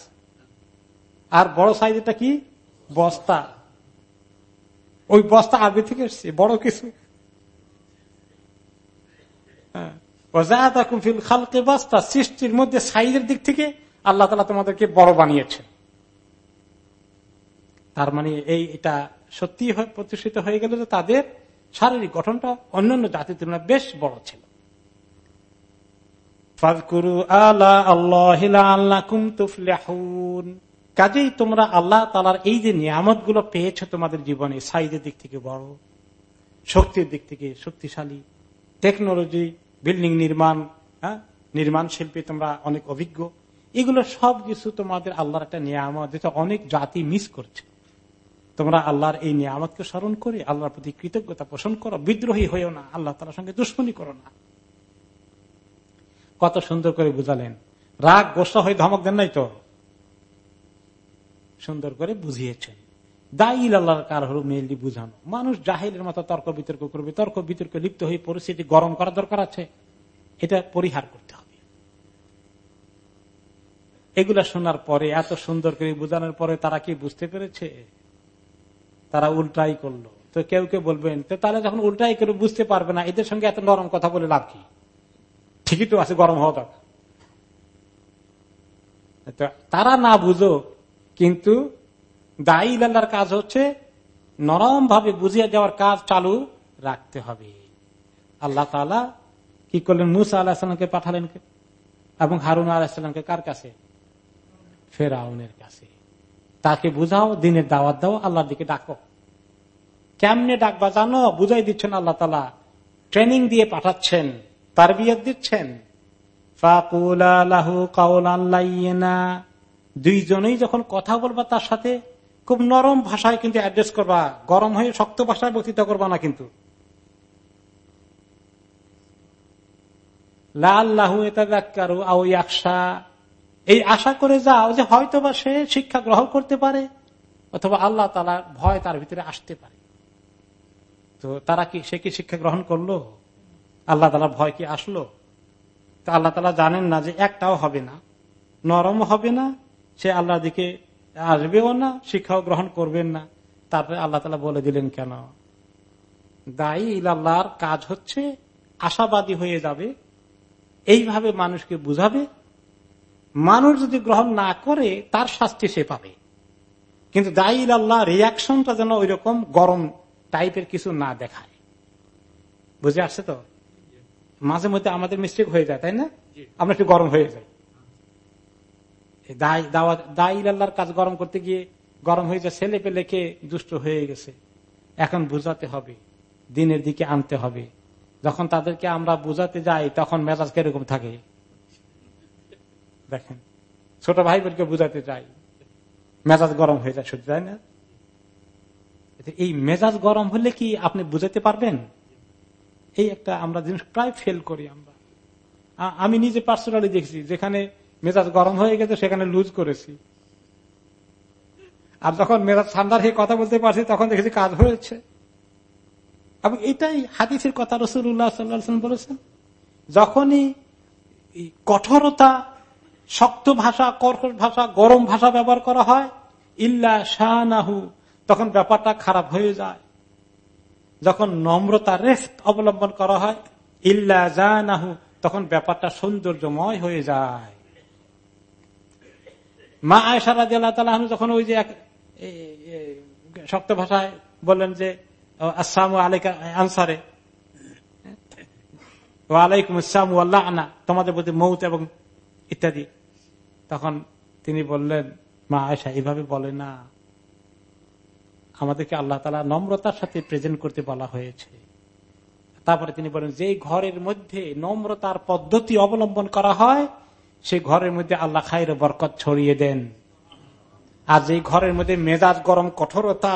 আর বড় সাইজটা কি? বস্তা। ওই বস্তা আগে থেকে এসছে, বড় কিছু। হ্যাঁ। সৃষ্টির মধ্যে সাইজের দিক থেকে আল্লাহ তালা তোমাদেরকে বড় বানিয়েছে তার মানে এই এটা সত্যি প্রতিষ্ঠিত হয়ে গেল যে তাদের শারীরিক গঠনটা অন্যান্য জাতির তুলনায় বেশ বড় ছিল। কাজেই তোমরা আল্লাহ তালার এই যে নিয়ামতগুলো পেয়েছ তোমাদের জীবনে, সাইজের দিক থেকে বড়, শক্তির দিক থেকে শক্তিশালী, টেকনোলজি বিল্ডিং নির্মাণ হ্যাঁ? নির্মাণ শিল্পে তোমরা অনেক অভিজ্ঞ। এগুলো সব কিছু তোমাদের আল্লাহর একটা নিয়ামত, যেটা অনেক জাতি মিস করছে। তোমরা আল্লাহর এই নিয়ামতকে স্মরণ করে, আল্লাহর প্রতি কৃতজ্ঞতা পোষণ করো, বিদ্রোহী হয়েও না, আল্লাহ তালার সঙ্গে দুশ্মনী করো না। কত সুন্দর করে বুঝালেন। রাগ গোসা হয়ে ধমক দেন নাই তো? সুন্দর করে বুঝিয়েছেন। দাইল আল্লাহর কার মেনলি বুঝানো। মানুষ জাহিলের মতো তর্ক বিতর্ক করবে, তর্ক বিতর্ক লিপ্ত হয়ে পরিস্থিতি গরম করা দরকার আছে। এটা পরিহার করতে হবে। এগুলা শোনার পরে, এত সুন্দর করে পরে তারা কি বুঝতে পেরেছে? তারা উল্টাই করল। তো কেউ কেউ বলবেন, তো তারা যখন উল্টাই করে বুঝতে পারবে না, এদের সঙ্গে এত নরম কথা বলে লাভ কি? ঠিকই তো আছে, গরম হওয়া দরকার। তারা না বুঝো কিন্তু দায়ী আল্লাহর কাজ হচ্ছে নরম ভাবে বুঝিয়ে দেওয়ার কাজ চালু রাখতে হবে। আল্লাহ তালা কি করলেন? মুসা আল্লাহামকে পাঠালেন এবং হারুন আলাহিসামকে কার কাছে? ফেরাউনের কাছে। তাকে বুঝাও, দিনের দাওয়াত দাও, আল্লাহর দিকে ডাকো। কেমনে ডাকবা জানো? বুঝাই দিচ্ছেন আল্লাহ তালা ট্রেনিং দিয়ে পাঠাচ্ছেন তার বিয়ে দিচ্ছেন দুইজনেই যখন কথা বলবা তার সাথে খুব নরম ভাষায় কিন্তু অ্যাড্রেস করবা, গরম হয়ে শক্ত ভাষায় বক্তৃতা করবা না কিন্তু। লাল্লাহু এই আশা করে যাও যে হয়তো বা সে শিক্ষা গ্রহণ করতে পারে, অথবা আল্লাহ তালার ভয় তার ভিতরে আসতে পারে। তো তারা কি, সে কি শিক্ষা গ্রহণ করল? আল্লাহ তালা ভয় কি আসলো? তা আল্লাহ তালা জানেন না যে একটাও হবে না নরম হবে না, সে আল্লাহ দিকে আসবেও না? শিক্ষাও গ্রহণ করবেন না। তারপরে আল্লাহ তালা বলে দিলেন কেন? দায়ী আল্লাহর কাজ হচ্ছে আশাবাদী হয়ে যাবে এইভাবে মানুষকে বুঝাবে। মানুষ যদি গ্রহণ না করে তার শাস্তি সে পাবে। কিন্তু দায়ী আল্লাহ রিয়াকশনটা যেন ওই রকম গরম টাইপের কিছু না দেখায়। বুঝে আসছে তো? মাঝে মধ্যে আমাদের মিস্টেক হয়ে যায় তাই না? আমরা একটু গরম হয়ে যাই। কাজ গরম করতে গিয়ে গরম হয়ে যায়, ছেলে পেলে কে দুষ্ট হয়ে গেছে? এখন বুঝাতে হবে, দিনের দিকে আনতে হবে। যখন তাদেরকে আমরা বুঝাতে যাই, তখন মেজাজ কীরকম থাকে? দেখেন, ছোট ভাই বোনকে বুঝাতে চাই মেজাজ গরম হয়ে যায়, সত্যি, তাই না? এই মেজাজ গরম হলে কি আপনি বুঝাতে পারবেন? এই একটা আমরা জিনিস প্রায় ফেল করি আমরা। আমি নিজে পার্সোনালি দেখছি, যেখানে মেজাজ গরম হয়ে গেছে, সেখানে লুজ করেছি। আর যখন মেজাজ ঠান্ডার হয়ে কথা বলতে পারছি, তখন দেখেছি কাজ হয়েছে। এবং এটাই হাদিসের কথা রসুল্লাহ সাল্লাম বলেছেন, যখনই কঠোরতা, শক্ত ভাষা কর্কট ভাষা, গরম ভাষা ব্যবহার করা হয়, ইল্লা শাহ তখন ব্যাপারটা খারাপ হয়ে যায়। যখন নম্রতা, রেস্ট অবলম্বন করা হয়, ইল্লা জানাহু, তখন ব্যাপারটা সৌন্দর্যময় হয়ে যায়। মা আয়সারা দিল্লাহ যখন ওই যে এক শক্ত ভাষায় বললেন যে আসসালাম আলাইকা আনসারে। ওয়ালাইকুম আসসালাম আল্লাহ আনা তোমাদের প্রতি মৌত এবং ইত্যাদি। তখন তিনি বললেন, মা আয়সা এভাবে বলে না। আমাদেরকে আল্লাহ তালা নম্রতার সাথে প্রেজেন্ট করতে বলা হয়েছে। তারপরে তিনি বলেন যে ঘরের মধ্যে নম্রতার পদ্ধতি অবলম্বন করা হয় সেই ঘরের মধ্যে আল্লাহ খাইর বরকত ছড়িয়ে দেন। আর যে ঘরের মধ্যে মেজাজ গরম, কঠোরতা,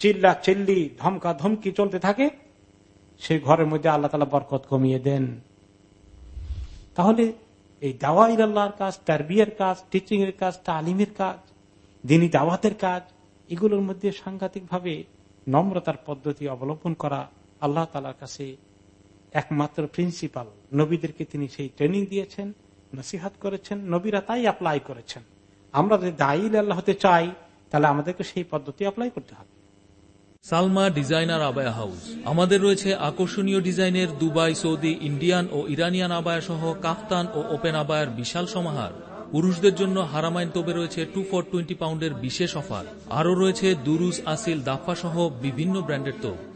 চিল্লা, চিল্লি, ধমকা, ধমকি চলতে থাকে, সেই ঘরের মধ্যে আল্লাহ তালা বরকত কমিয়ে দেন। তাহলে এই দাওয়া ইল্লাহর কাজ তার বিয়ের কাজ টিচিং এর কাজ, তালিমের কাজ, দিনী দাওয়াতের কাজ, এগুলোর মধ্যে সাংঘাতিক ভাবে নম্রতার পদ্ধতি অবলম্বন করা আল্লাহ তালার কাছে একমাত্র প্রিন্সিপাল নবীদেরকে তিনি সেই ট্রেনিং দিয়েছেন। নসিহাত করেছেন, নবীরা তাই অ্যাপ্লাই করেছেন। আমরা যদি দায়ী আল্লাহ হতে চাই, তাহলে আমাদেরকে সেই পদ্ধতি অ্যাপ্লাই করতে হবে। Salma designer abaya house. আমাদের রয়েছে আকর্ষণীয় ডিজাইনের দুবাই, সৌদি, ইন্ডিয়ান ও ইরানিয়ান আবায়া সহ কাফতান ও ওপেন আবায়ার বিশাল সমাহার। পুরুষদের জন্য হারামাইন তোবে রয়েছে টু ফর টোয়েন্টি পাউন্ডের বিশেষ অফার। আরও রয়েছে দুরুজ, আসিল দাফা সহ বিভিন্ন ব্র্যান্ডের তোপ।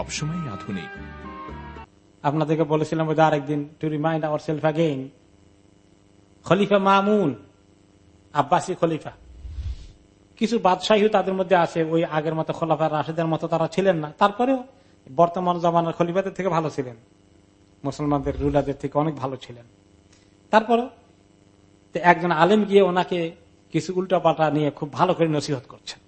সবসময় আধুনিক। আপনাদেরকে বলেছিলাম বোধ আরেকদিন to remind our self again Khalifa Mamun, Abbasi খলিফা। কিছু বাদশাহী তাদের মধ্যে আছে, ওই আগের মতো খোলাফা রাশেদের মতো তারা ছিলেন না। তারপরেও বর্তমান জমানার খলিফাদের থেকে ভালো ছিলেন। মুসলমানদের রুলাদের থেকে অনেক ভালো ছিলেন। তারপরে একজন আলেম গিয়ে ওনাকে কিছু উল্টা পাল্টা নিয়ে খুব ভালো করে নসিহত করছেন।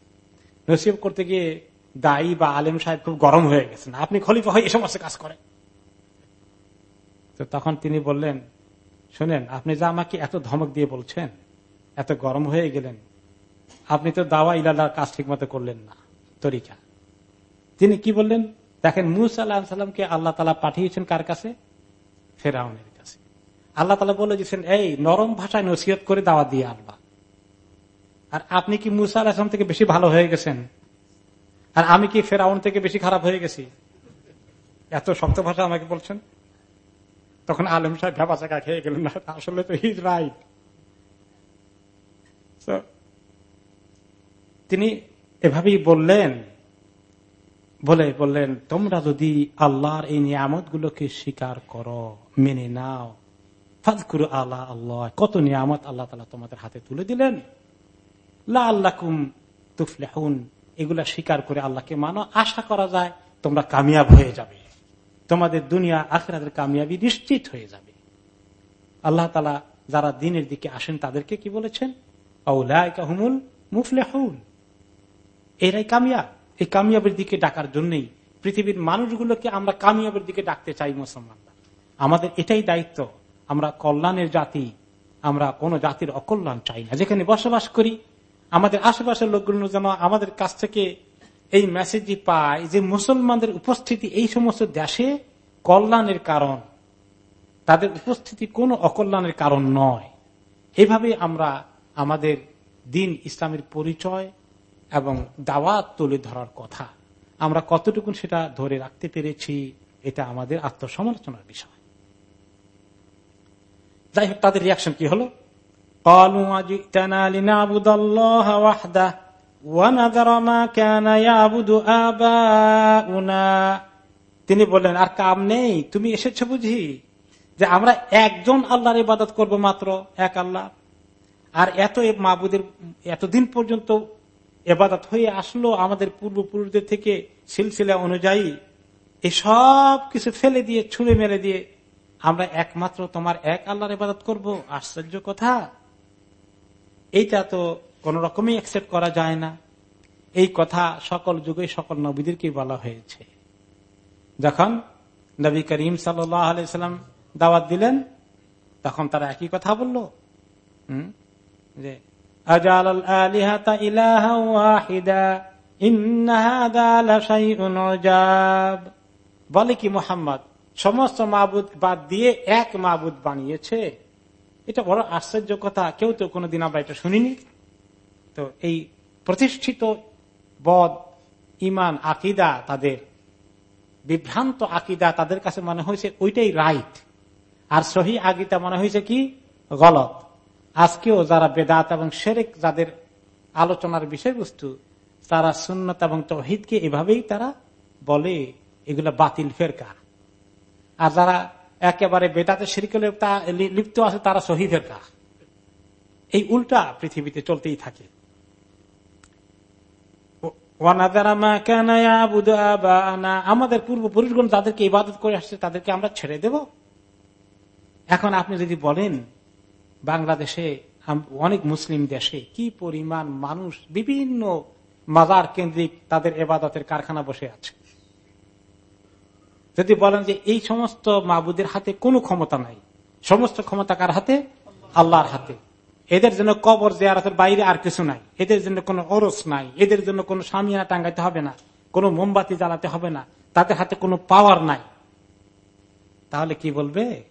নসিহত করতে গিয়ে দায়ী বা আলেম সাহেব খুব গরম হয়ে গেছেন। আপনি খলিফা হয়ে এই সমস্ত কাজ করেন। তো তখন তিনি বললেন, শোনেন, আপনি যা আমাকে এত ধমক দিয়ে বলছেন, এত গরম হয়ে গেলেন, আপনি তো দাওয়া ইলালার কাজ ঠিক মতো করলেন না, তরিকা। তিনি কি বললেন? দেখেন, মুসা আল্লাহ সাল্লামকে আল্লাহ তালা পাঠিয়েছেন কার কাছে? ফেরাউনের কাছে। আল্লাহ তালা বলে দিয়েছেন, এই নরম ভাষায় নসিহত করে দাওয়া দিয়ে আল্লাহ আর আপনি কি মুসা আলাহাম থেকে বেশি ভালো হয়ে গেছেন? আর আমি কি ফেরাউন থেকে বেশি খারাপ হয়ে গেছি? এত শক্ত ভাষা আমাকে বলছেন। তখন আলম সাহেব ভেবা চাকা খেয়ে গেলেন। আসলে তো হিজ রাইট তিনি এভাবেই বললেন, বলে, বললেন, তোমরা যদি আল্লাহর এই নিয়ামত গুলোকে স্বীকার করো, মেনে নাও ফাজকুরু আল্লাহ আল্লাহ, কত নিয়ামত আল্লাহ তালা তোমাদের হাতে তুলে দিলেন। লা আল্লাকুম তুফলেহুন। এগুলা স্বীকার করে আল্লাহকে মানো। আশা করা যায় তোমরা কামিয়াব হয়ে যাবে। তোমাদের দুনিয়া আখেরাদের কামিয়াবি নিশ্চিত হয়ে যাবে। আল্লাহ তালা যারা দিনের দিকে আসেন তাদেরকে কি বলেছেন? হুমুল মুফলে হুন এরাই কামিয়াব। এই কামিয়াবের দিকে ডাকার জন্যই পৃথিবীর মানুষগুলোকে আমরা কামিয়াবের দিকে ডাকতে চাই মুসলমানরা। আমাদের এটাই দায়িত্ব। আমরা কল্যাণের জাতি। আমরা কোন জাতির অকল্যাণ চাই না। যেখানে বসবাস করি আমাদের আশেপাশের লোকগুলো যেন আমাদের কাছ থেকে এই মেসেজটি পায় যে মুসলমানদের উপস্থিতি এই সমস্ত দেশে কল্যাণের কারণ। তাদের উপস্থিতি কোনো অকল্যাণের কারণ নয়। এভাবে আমরা আমাদের দিন ইসলামের পরিচয় এবং দাওয়াত তুলে ধরার কথা। আমরা কতটুকু সেটা ধরে রাখতে পেরেছি, এটা আমাদের আত্মসমালোচনার বিষয়। যাই হোক, তাদের রিয়াকশন কি হলো? قالوا أجئتنا لنعبد الله وحده ونذر ما كان يعبد آباؤنا তিনি বললেন আর কাম নেই তুমি এসেছো বুঝি যে আমরা একজন আল্লাহর ইবাদত করব মাত্র এক আল্লাহ আর এত মাবুদের এতদিন পর্যন্ত এবাদত হয়ে আসলো আমাদের পূর্বপুরুষদের থেকে সিলসিলা অনুযায়ী এসব কিছু ফেলে দিয়ে ছুঁড়ে মেরে দিয়ে আমরা একমাত্র তোমার এক আল্লাহর ইবাদত করব আশ্চর্য কথা এইটা তো কোন রকমই অ্যাকসেপ্ট করা যায় না। এই কথা সকল যুগে সকল নবীদেরকে বলা হয়েছে। যখন নবী করিম সাল্লাম দাওয়াত দিলেন, তখন তারা একই কথা বলল। যে বলে কি মোহাম্মদ? সমস্ত মাবুদ বাদ দিয়ে এক মাবুদ বানিয়েছে। এটা বড় আশ্চর্য কথা কেউ তো কোনোদিন আমরা এটা শুনিনি। তো এই প্রতিষ্ঠিত বদ, ইমান, আকিদা তাদের, বিভ্রান্ত আকিদা তাদের কাছে মনে হয়েছে ওইটাই রাইট। আর সহি আগিতা মনে হয়েছে কি? গলত। আজকেও যারা বেদাত এবং সেরেক যাদের আলোচনার বিষয়বস্তু, তারা সুন্নত এবং তহিদকে এভাবেই তারা বলে, এগুলা বাতিল ফেরকা। আর যারা একেবারে বেদাতে শিরিকে লিপ্ত আছে, তারা সহি ফেরকা এই উল্টা পৃথিবীতে চলতেই থাকে। আমাদের পূর্বপুরুষগণ যাদেরকে ইবাদত করে আসছে, তাদেরকে আমরা ছেড়ে দেব। এখন আপনি যদি বলেন, বাংলাদেশে অনেক মুসলিম দেশে কি পরিমাণ মানুষ বিভিন্ন মাজার কেন্দ্রিক তাদের এবাদতের কারখানা বসে আছে? যদি বলেন যে এই সমস্ত মাবুদের হাতে কোনো ক্ষমতা নাই, সমস্ত ক্ষমতা কার হাতে? আল্লাহর হাতে। এদের জন্য কবর জেয়ারতের বাইরে আর কিছু নাই। এদের জন্য কোনো অরস নাই। এদের জন্য কোনো সামিয়ানা টাঙ্গাইতে হবে না। কোনো মোমবাতি জ্বালাতে হবে না। তাদের হাতে কোনো পাওয়ার নাই। তাহলে কি বলবে?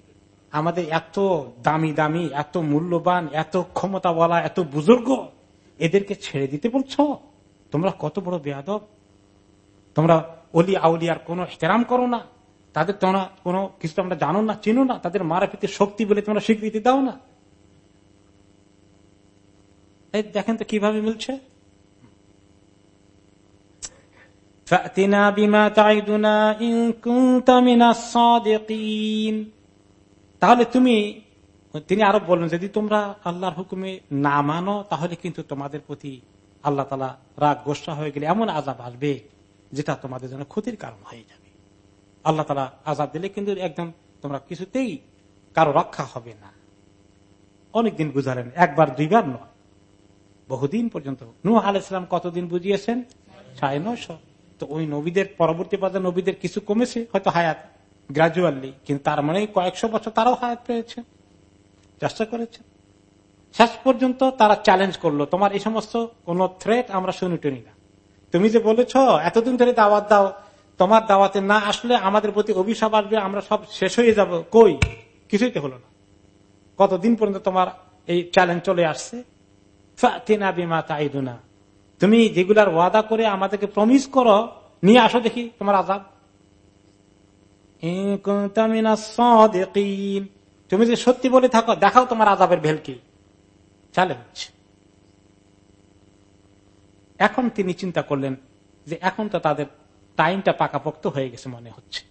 আমাদের এত দামি দামি, এত মূল্যবান, এত ক্ষমতা বলা এত বুজুর্গ, এদেরকে ছেড়ে দিতে বলছ? তোমরা কত বড় বেয়াদব। তোমরা অলি আউলিয়ার কোনো এহতেরাম করো না। তাদের তোমরা কোনো কিছু তোমরা জানো না, চিনো না। তাদের মারাপিতে শক্তি বলে তোমরা স্বীকৃতি দাও না। দেখেন তো কীভাবে মিলছে? তাহলে তুমি, তিনি আরও বললেন, যদি তোমরা আল্লাহর হুকুমে না মানো, তাহলে কিন্তু তোমাদের প্রতি আল্লাহ তালা রাগ গোসা হয়ে গেলে এমন আজাব আসবে। যেটা তোমাদের জন্য ক্ষতির কারণ হয়ে যাবে। আল্লাহ তালা আজাব দিলে কিন্তু একদম তোমরা কিছুতেই কারও রক্ষা হবে না। অনেকদিন বুঝালেন, একবার, দুইবার নয়। বহুদিন পর্যন্ত। নু আলাইসালাম কতদিন বুঝিয়েছেন? সাড়ে নয়শো। তো ওই নবীদের, পরবর্তী পর্যায়ে নবীদের কিছু কমেছে, হয়তো হায়াত গ্রাজুয়ালি কিন্তু তার মানে কয়েকশো বছর তারাও হায়াত পেয়েছে। চেষ্টা করেছে। শেষ পর্যন্ত তারা চ্যালেঞ্জ করল, তোমার এই সমস্ত কোন থ্রেট আমরা শুনি টুনি না। তুমি যে বলেছ, এতদিন ধরে দাওয়াত দাও, তোমার দাওয়াতে না আসলে আমাদের প্রতি অভিশাপ আসবে, আমরা সব শেষ হয়ে যাব। কই? কিছুই তো হলো না। কতদিন পর্যন্ত তোমার এই চ্যালেঞ্জ চলে আসছে? তুমি যেগুলার ওয়াদা করে আমাদেরকে প্রমিস করো, নিয়ে আসো দেখি তোমার আজাব তুমি যে সত্যি বলে থাকো, দেখাও তোমার আজাবের ভেলকি। চ্যালেঞ্জ এখন তিনি চিন্তা করলেন যে এখন তো তাদের টাইমটা পাকাপোক্ত হয়ে গেছে মনে হচ্ছে।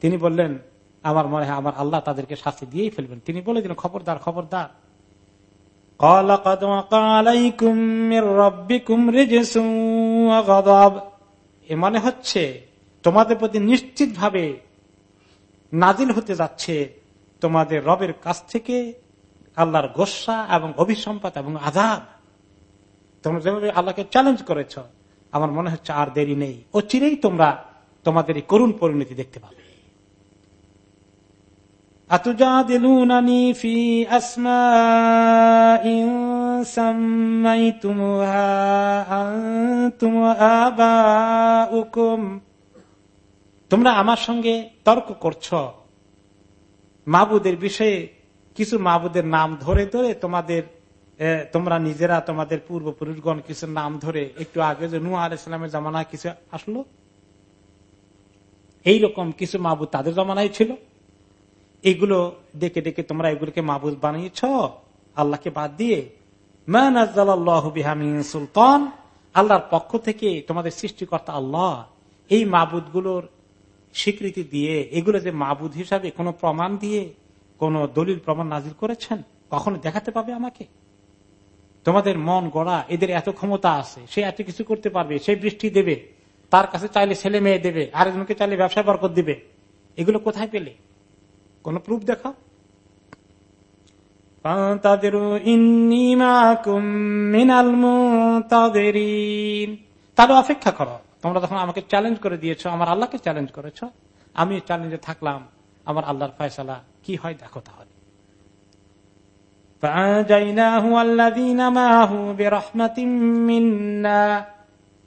তিনি বললেন, আমার মনে হয় আমার আল্লাহ তাদেরকে শাস্তি দিয়েই ফেলবেন। তিনি বলে দিলেন, খবরদার খবরদার। মনে হচ্ছে তোমাদের প্রতি নিশ্চিত ভাবে নাজিল হতে যাচ্ছে তোমাদের রবের কাছ থেকে আল্লাহর গোসা এবং অভিসম্পাত এবং আজাদ তোমরা যেভাবে আল্লাহকে চ্যালেঞ্জ করেছ, আমার মনে হচ্ছে আর দেরি নেই। ও চিরেই তোমরা তোমাদের এই করুণ পরিণতি দেখতে পাবে। তোমরা আমার সঙ্গে তর্ক করছ। মাবুদের বিষয়ে কিছু মাবুদের নাম ধরে ধরে তোমাদের তোমরা নিজেরা তোমাদের পূর্বপুরুষগণ কিছু নাম ধরে একটু আগে যে নুয়া আলাইসালামের জামানা কিছু আসলো? এইরকম কিছু মাবুদ তাদের জমানায় ছিল। এগুলো ডেকে ডেকে তোমরা এগুলোকে মাবুদ বানিয়েছ। আল্লাহকে বাদ দিয়ে সুলতান। আল্লাহর পক্ষ থেকে তোমাদের সৃষ্টিকর্তা আল্লাহ। এই মাবুদগুলোর স্বীকৃতি দিয়ে এগুলো যে মাবুদ হিসাবে কোন প্রমাণ দিয়ে কোন দলিল প্রমাণ নাজির করেছেন, কখনো দেখাতে পাবে আমাকে? তোমাদের মন গড়া এদের এত ক্ষমতা আছে, সে এত কিছু করতে পারবে, সে বৃষ্টি দেবে, তার কাছে চাইলে ছেলে মেয়ে দেবে, আরেকজনকে চাইলে ব্যবসা বরকত দিবে, এগুলো কোথায় পেলে? কোন প্রুফ দেখা তাহলে অপেক্ষা করো, তোমরা যখন আমাকে চ্যালেঞ্জ করে দিয়েছ, আমার আল্লাহকে চ্যালেঞ্জ করেছ আমি চ্যালেঞ্জে থাকলাম, আমার আল্লাহর ফয়সালা, কি হয় দেখো তাহলে।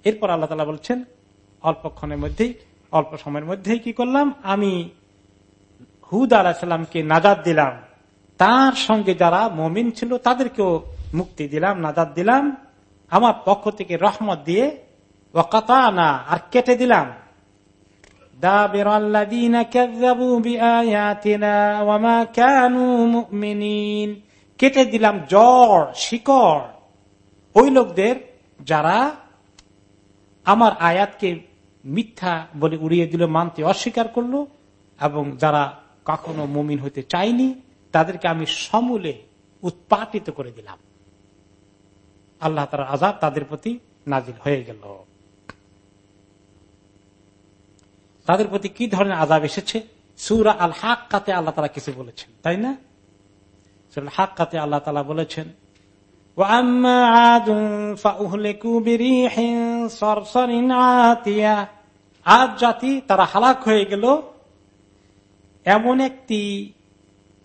এরপর আল্লাহ তালা বলছেন অল্পক্ষণের মধ্যেই, অল্প সময়ের মধ্যেই কি করলাম? আমি হুদ আলাহিসাল্লামকে নাজাদ দিলাম। তার সঙ্গে যারা মমিন ছিল, তাদেরকেও মুক্তি দিলাম নাজাদ দিলাম। আমার পক্ষ থেকে রহমত দিয়ে ও কথা না আর কেটে দিলাম। কেটে দিলাম জ্বর, শিকড়। ওই লোকদের যারা আমার আয়াতকে মিথ্যা বলে উড়িয়ে দিল, মানতে অস্বীকার করল, এবং যারা কখনো মুমিন হইতে চাইনি তাদেরকে আমি সমূলে উৎপাটিত করে দিলাম। আল্লাহ তার আজাদ তাদের প্রতি নাজিল হয়ে গেল। তাদের প্রতি কি ধরনের আজাব এসেছে? সুরা আল হাক কাতে আল্লাহ তারা কিছু বলেছেন, তাই না? হাক কাতে আল্লাহ তালা বলেছেন আজ জাতি তারা হালাক হয়ে গেল, এমন একটি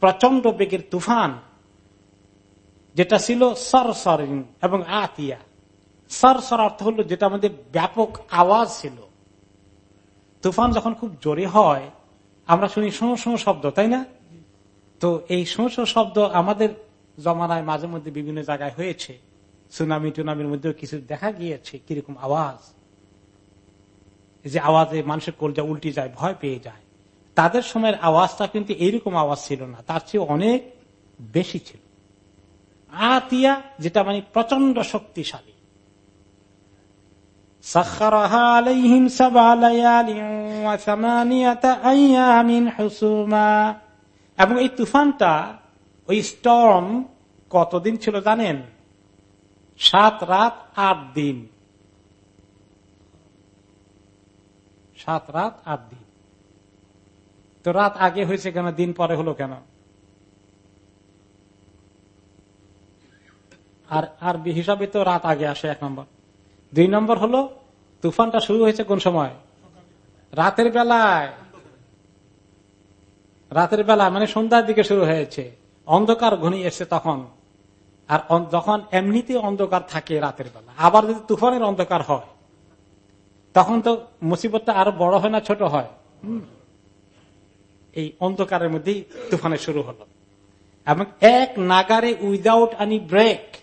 প্রচণ্ড বেগের তুফান যেটা ছিল সরসরিন এবং আতিয়া। সরসর অর্থ হলো যেটা আমাদের ব্যাপক আওয়াজ ছিল। তুফান যখন খুব জোরে হয়, আমরা শুনি শো শো শব্দ, তাই না? তো এই শো শব্দ আমাদের জমানায় মাঝে মধ্যে বিভিন্ন জায়গায় হয়েছে। সুনামি টুনামির মধ্যেও কিছু দেখা গিয়েছে, কীরকম আওয়াজ। যে আওয়াজে মানুষের কলজা উল্টি যায়, ভয় পেয়ে যায়। তাদের সময়ের আওয়াজটা কিন্তু এইরকম আওয়াজ ছিল না, তার চেয়ে অনেক বেশি ছিল। আতিয়া, যেটা মানে প্রচণ্ড শক্তিশালী। এবং এই তুফানটা, ওই স্টর্ম কতদিন ছিল জানেন? সাত রাত, আট দিন। সাত রাত, আট দিন। তো রাত আগে হয়েছে কেন, দিন পরে হলো কেন? আর আরবি হিসাবে তো রাত আগে আসে এক নম্বর। দুই নম্বর হলো, তুফানটা শুরু হয়েছে কোন সময়? রাতের বেলায়। রাতের বেলা মানে সন্ধ্যার দিকে শুরু হয়েছে। অন্ধকার ঘনিয়ে এসছে তখন। আর যখন এমনিতে অন্ধকার থাকে রাতের বেলা, আবার যদি তুফানের অন্ধকার হয়, তখন তো মুসিবতটা আরও বড় হয় না ছোট হয়। এই অন্ধকারের মধ্যেই তুফানে শুরু হলো। এবং এক নাগারে উইদাউট আনি ব্রেক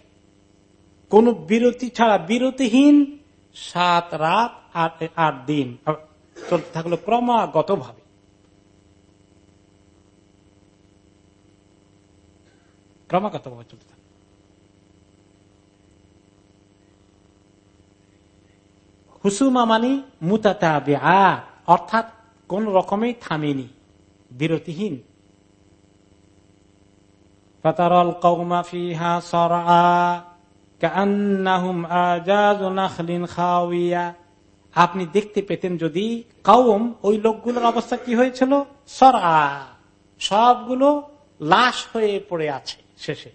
কোন বিরতি ছাড়া, বিরতিহীন সাত রাত আট আট দিন। চলতে থাকল ক্রমাগত ভাবে ক্রমাগত ভাবে চলতে থাকল হুসুমা মানি মুতাতা অর্থাৎ কোন রকমেই থামেনি বিরতিহীন আপনি দেখতে পেতেন যদি কাউম ওই লোকগুলোর অবস্থা কি হয়েছিল সরা সবগুলো লাশ হয়ে পড়ে আছে শেষে।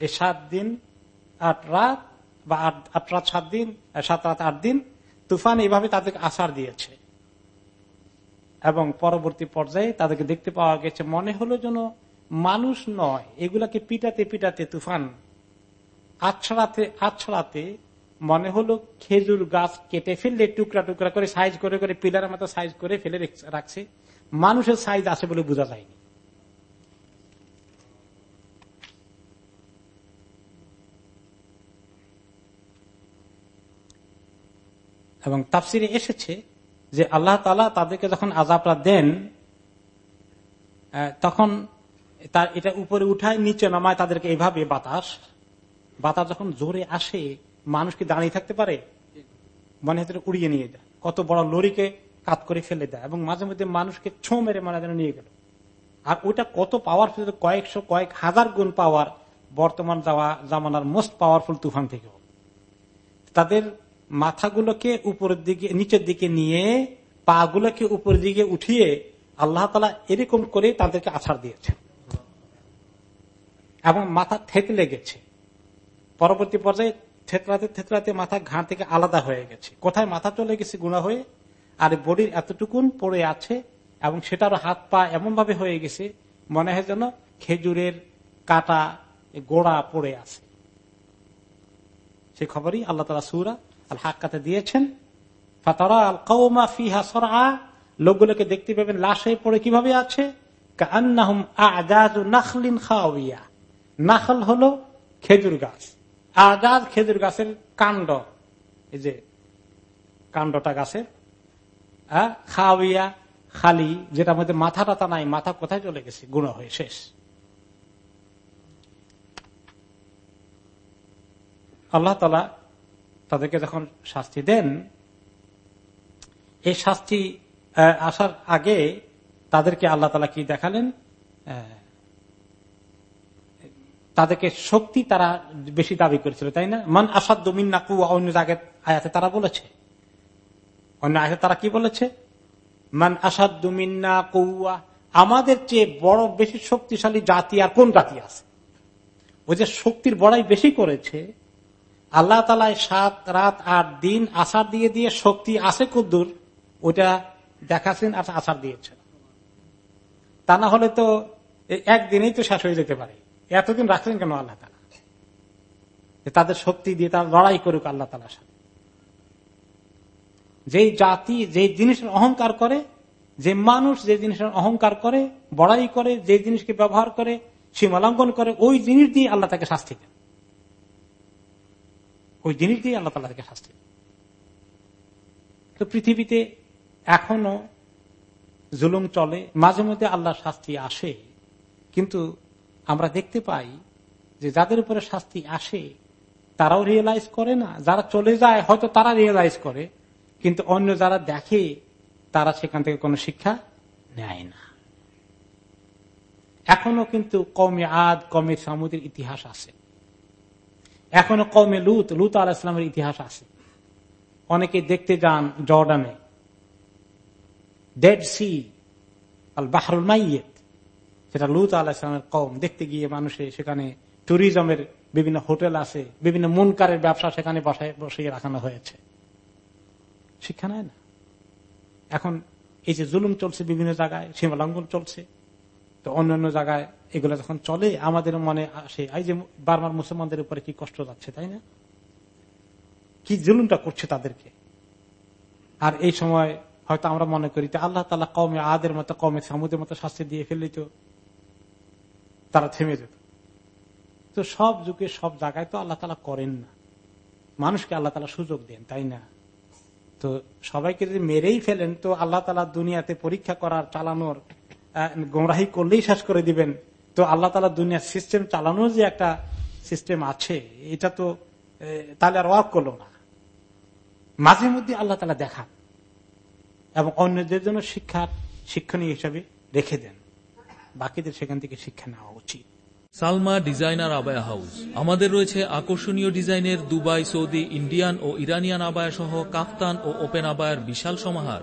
এই সাত দিন, আট রাত বা আট রাত সাত দিন সাত রাত আট দিন, তুফান এইভাবে তাদেরকে আসার দিয়েছে। এবং পরবর্তী পর্যায়ে তাদেরকে দেখতে পাওয়া গেছে, মনে হলো যেন মানুষ নয়, এগুলাকে পিটাতে পিটাতে তুফান। আছড়াতে আছড়াতে মনে হলো খেজুর গাছ কেটে ফেললে টুকরা টুকরা করে সাইজ করে করে পিলারের মতো সাইজ করে ফেলে রাখছে। মানুষের সাইজ আছে বলে বোঝা যায়নি। এবং তাফসিরে এসেছে যে আল্লাহ তালা তাদেরকে যখন আজাবরা দেন তখন তার এটা উপরে উঠায়, নিচে নামায় তাদেরকে এইভাবে বাতাস। বাতাস যখন জোরে আসে, মানুষ কি দাঁড়িয়ে থাকতে পারে? মনে হচ্ছে উড়িয়ে নিয়ে যায়। কত বড় লরিকে কাত করে ফেলে দেয় এবং মাঝে মধ্যে মানুষকে ছো মেরে মারা যেন নিয়ে গেল। আর ওইটা কত পাওয়ারফুল কয়েকশো, কয়েক হাজার গুণ পাওয়ার বর্তমান যাওয়া জামানার মোস্ট পাওয়ারফুল তুফান থেকে তাদের মাথাগুলোকে উপরের দিকে, নিচের দিকে নিয়ে পা গুলোকে উপরের দিকে উঠিয়ে আল্লাহ তালা এরকম করে তাদেরকে আছাড় দিয়েছে এবং মাথা থেতলে গেছে পরবর্তী পর্যায়ে থেতলাতে থেতলাতে মাথা ঘাঁ থেকে আলাদা হয়ে গেছে। কোথায় মাথা চলে গেছে গুণা হয়ে, আর বডির এতটুকুন পড়ে আছে এবং সেটারও হাত পা এমন ভাবে হয়ে গেছে, মনে হয় যেন খেজুরের কাটা, গোড়া পড়ে আছে। সে খবরই আল্লাহ তালা সুরা আল হাক্কাতে দিয়েছেন ফাতারা আল কৌমা ফিহা সরা লোকগুলোকে দেখতে পাবেন লাশ হয়ে পড়ে কীভাবে আছে? নাখল হলো খেজুর গাছ। আজাদ খেজুর গাছের কাণ্ড। এই যে কাণ্ডটা গাছের। আহ, খাওয়িয়া খালি মধ্যে মাথা নাই মাথা কোথায় চলে গেছে? গুণ হয়ে শেষ। আল্লাহ তালা তাদেরকে যখন শাস্তি দেন, এই শাস্তি আসার আগে তাদেরকে আল্লাহ তালা কি দেখালেন? তাদেরকে শক্তি তারা বেশি দাবি করেছিল, তাই না? মান আসাদ মিন্না কুয়া অন্য জায়গায় আয়াতে তারা বলেছে। অন্য আয়াতে তারা কি বলেছে? মান আসাদ মিন্না কৌয়া আমাদের চেয়ে বড়, বেশি শক্তিশালী জাতি আর কোন জাতি আছে? ওই যে শক্তির বড়াই বেশি করেছে আল্লাহ তালায় সাত রাত আট দিন আসার দিয়ে দিয়ে শক্তি আছে কুদ্দুর ওটা দেখাচ্ছেন আর আসার দিয়েছেন। তা না হলে তো একদিনেই তো শেষ হয়ে যেতে পারে। এতদিন রাখলেন কেন আল্লাহ তালা তাদের শক্তি দিয়ে তারা লড়াই করুক আল্লাহ তালার সাথে। যেই জাতি যে জিনিসের অহংকার করে, যে মানুষ যে জিনিসের অহংকার করে, বড়াই করে, যে জিনিসকে ব্যবহার করে, সীমালঙ্ঘন করে, ওই জিনিস দিয়ে আল্লাহ তাকে শাস্তি দেন। ওই জিনিস দিয়ে আল্লাহ তালা তাকে শাস্তি তো পৃথিবীতে এখনও জুলুম চলে, মাঝে মধ্যে আল্লাহ শাস্তি আসে, কিন্তু আমরা দেখতে পাই যে যাদের উপরে শাস্তি আসে, তারাও রিয়েলাইজ করে না। যারা চলে যায়, হয়তো তারা রিয়েলাইজ করে, কিন্তু অন্য যারা দেখে, তারা সেখান থেকে কোনো শিক্ষা নেয় না। এখনও কিন্তু কমে আদ কমে সামুদ্রের ইতিহাস আছে। এখনও কমে লুত লুত আল ইসলামের ইতিহাস আছে। অনেকে দেখতে যান জর্ডানে। ডেড সি আল বাহরুল মাইয়েত সেটা লুত আল্লাহ ইসলামের কম দেখতে গিয়ে মানুষে সেখানে ট্যুরিজমের বিভিন্ন হোটেল আছে, বিভিন্ন মুনকারের ব্যবসা সেখানে বসায়, বসিয়ে রাখানো হয়েছে। শিক্ষা নেয় না। এখন এই যে জুলুম চলছে বিভিন্ন জায়গায়, সীমালঙ্ঘন চলছে। তো অন্যান্য জায়গায় এগুলো যখন চলে, আমাদের মনে আসে, এই যে বারবার মুসলমানদের উপরে কি কষ্ট যাচ্ছে, তাই না? কি জুলুমটা করছে তাদেরকে। আর এই সময় হয়তো আমরা মনে করি আল্লাহ তালা কমে আদের মতো কমে সামুদের মতো শাস্তি দিয়ে ফেললে তো তারা থেমে যেত। তো সব যুগে, সব জায়গায় তো আল্লাহ তালা করেন না। মানুষকে আল্লাহ তালা সুযোগ দেন, তাই না? তো সবাইকে যদি মেরেই ফেলেন, তো আল্লাহ তালা দুনিয়াতে পরীক্ষা করার, চালানোর গোমরাহি করলেই শেষ করে দিবেন। তো আল্লাহ তালা দুনিয়ার সিস্টেম চালানোর যে একটা সিস্টেম আছে, এটা তো তাহলে আর ওয়ার্ক করল না। মাঝে মধ্যে আল্লাহ তালা দেখান এবং অন্যদের জন্য শিক্ষার শিক্ষণীয় হিসাবে রেখে দেন। বাকিদের সেখান থেকে শিক্ষা নেওয়া উচিত। Salma designer abaya house. আমাদের রয়েছে আকর্ষণীয় ডিজাইনের দুবাই, সৌদি, ইন্ডিয়ান ও ইরানিয়ান আবায়া সহ কাফতান ও ওপেন আবায়ার বিশাল সমাহার।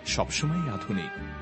সবসময় আধুনিক।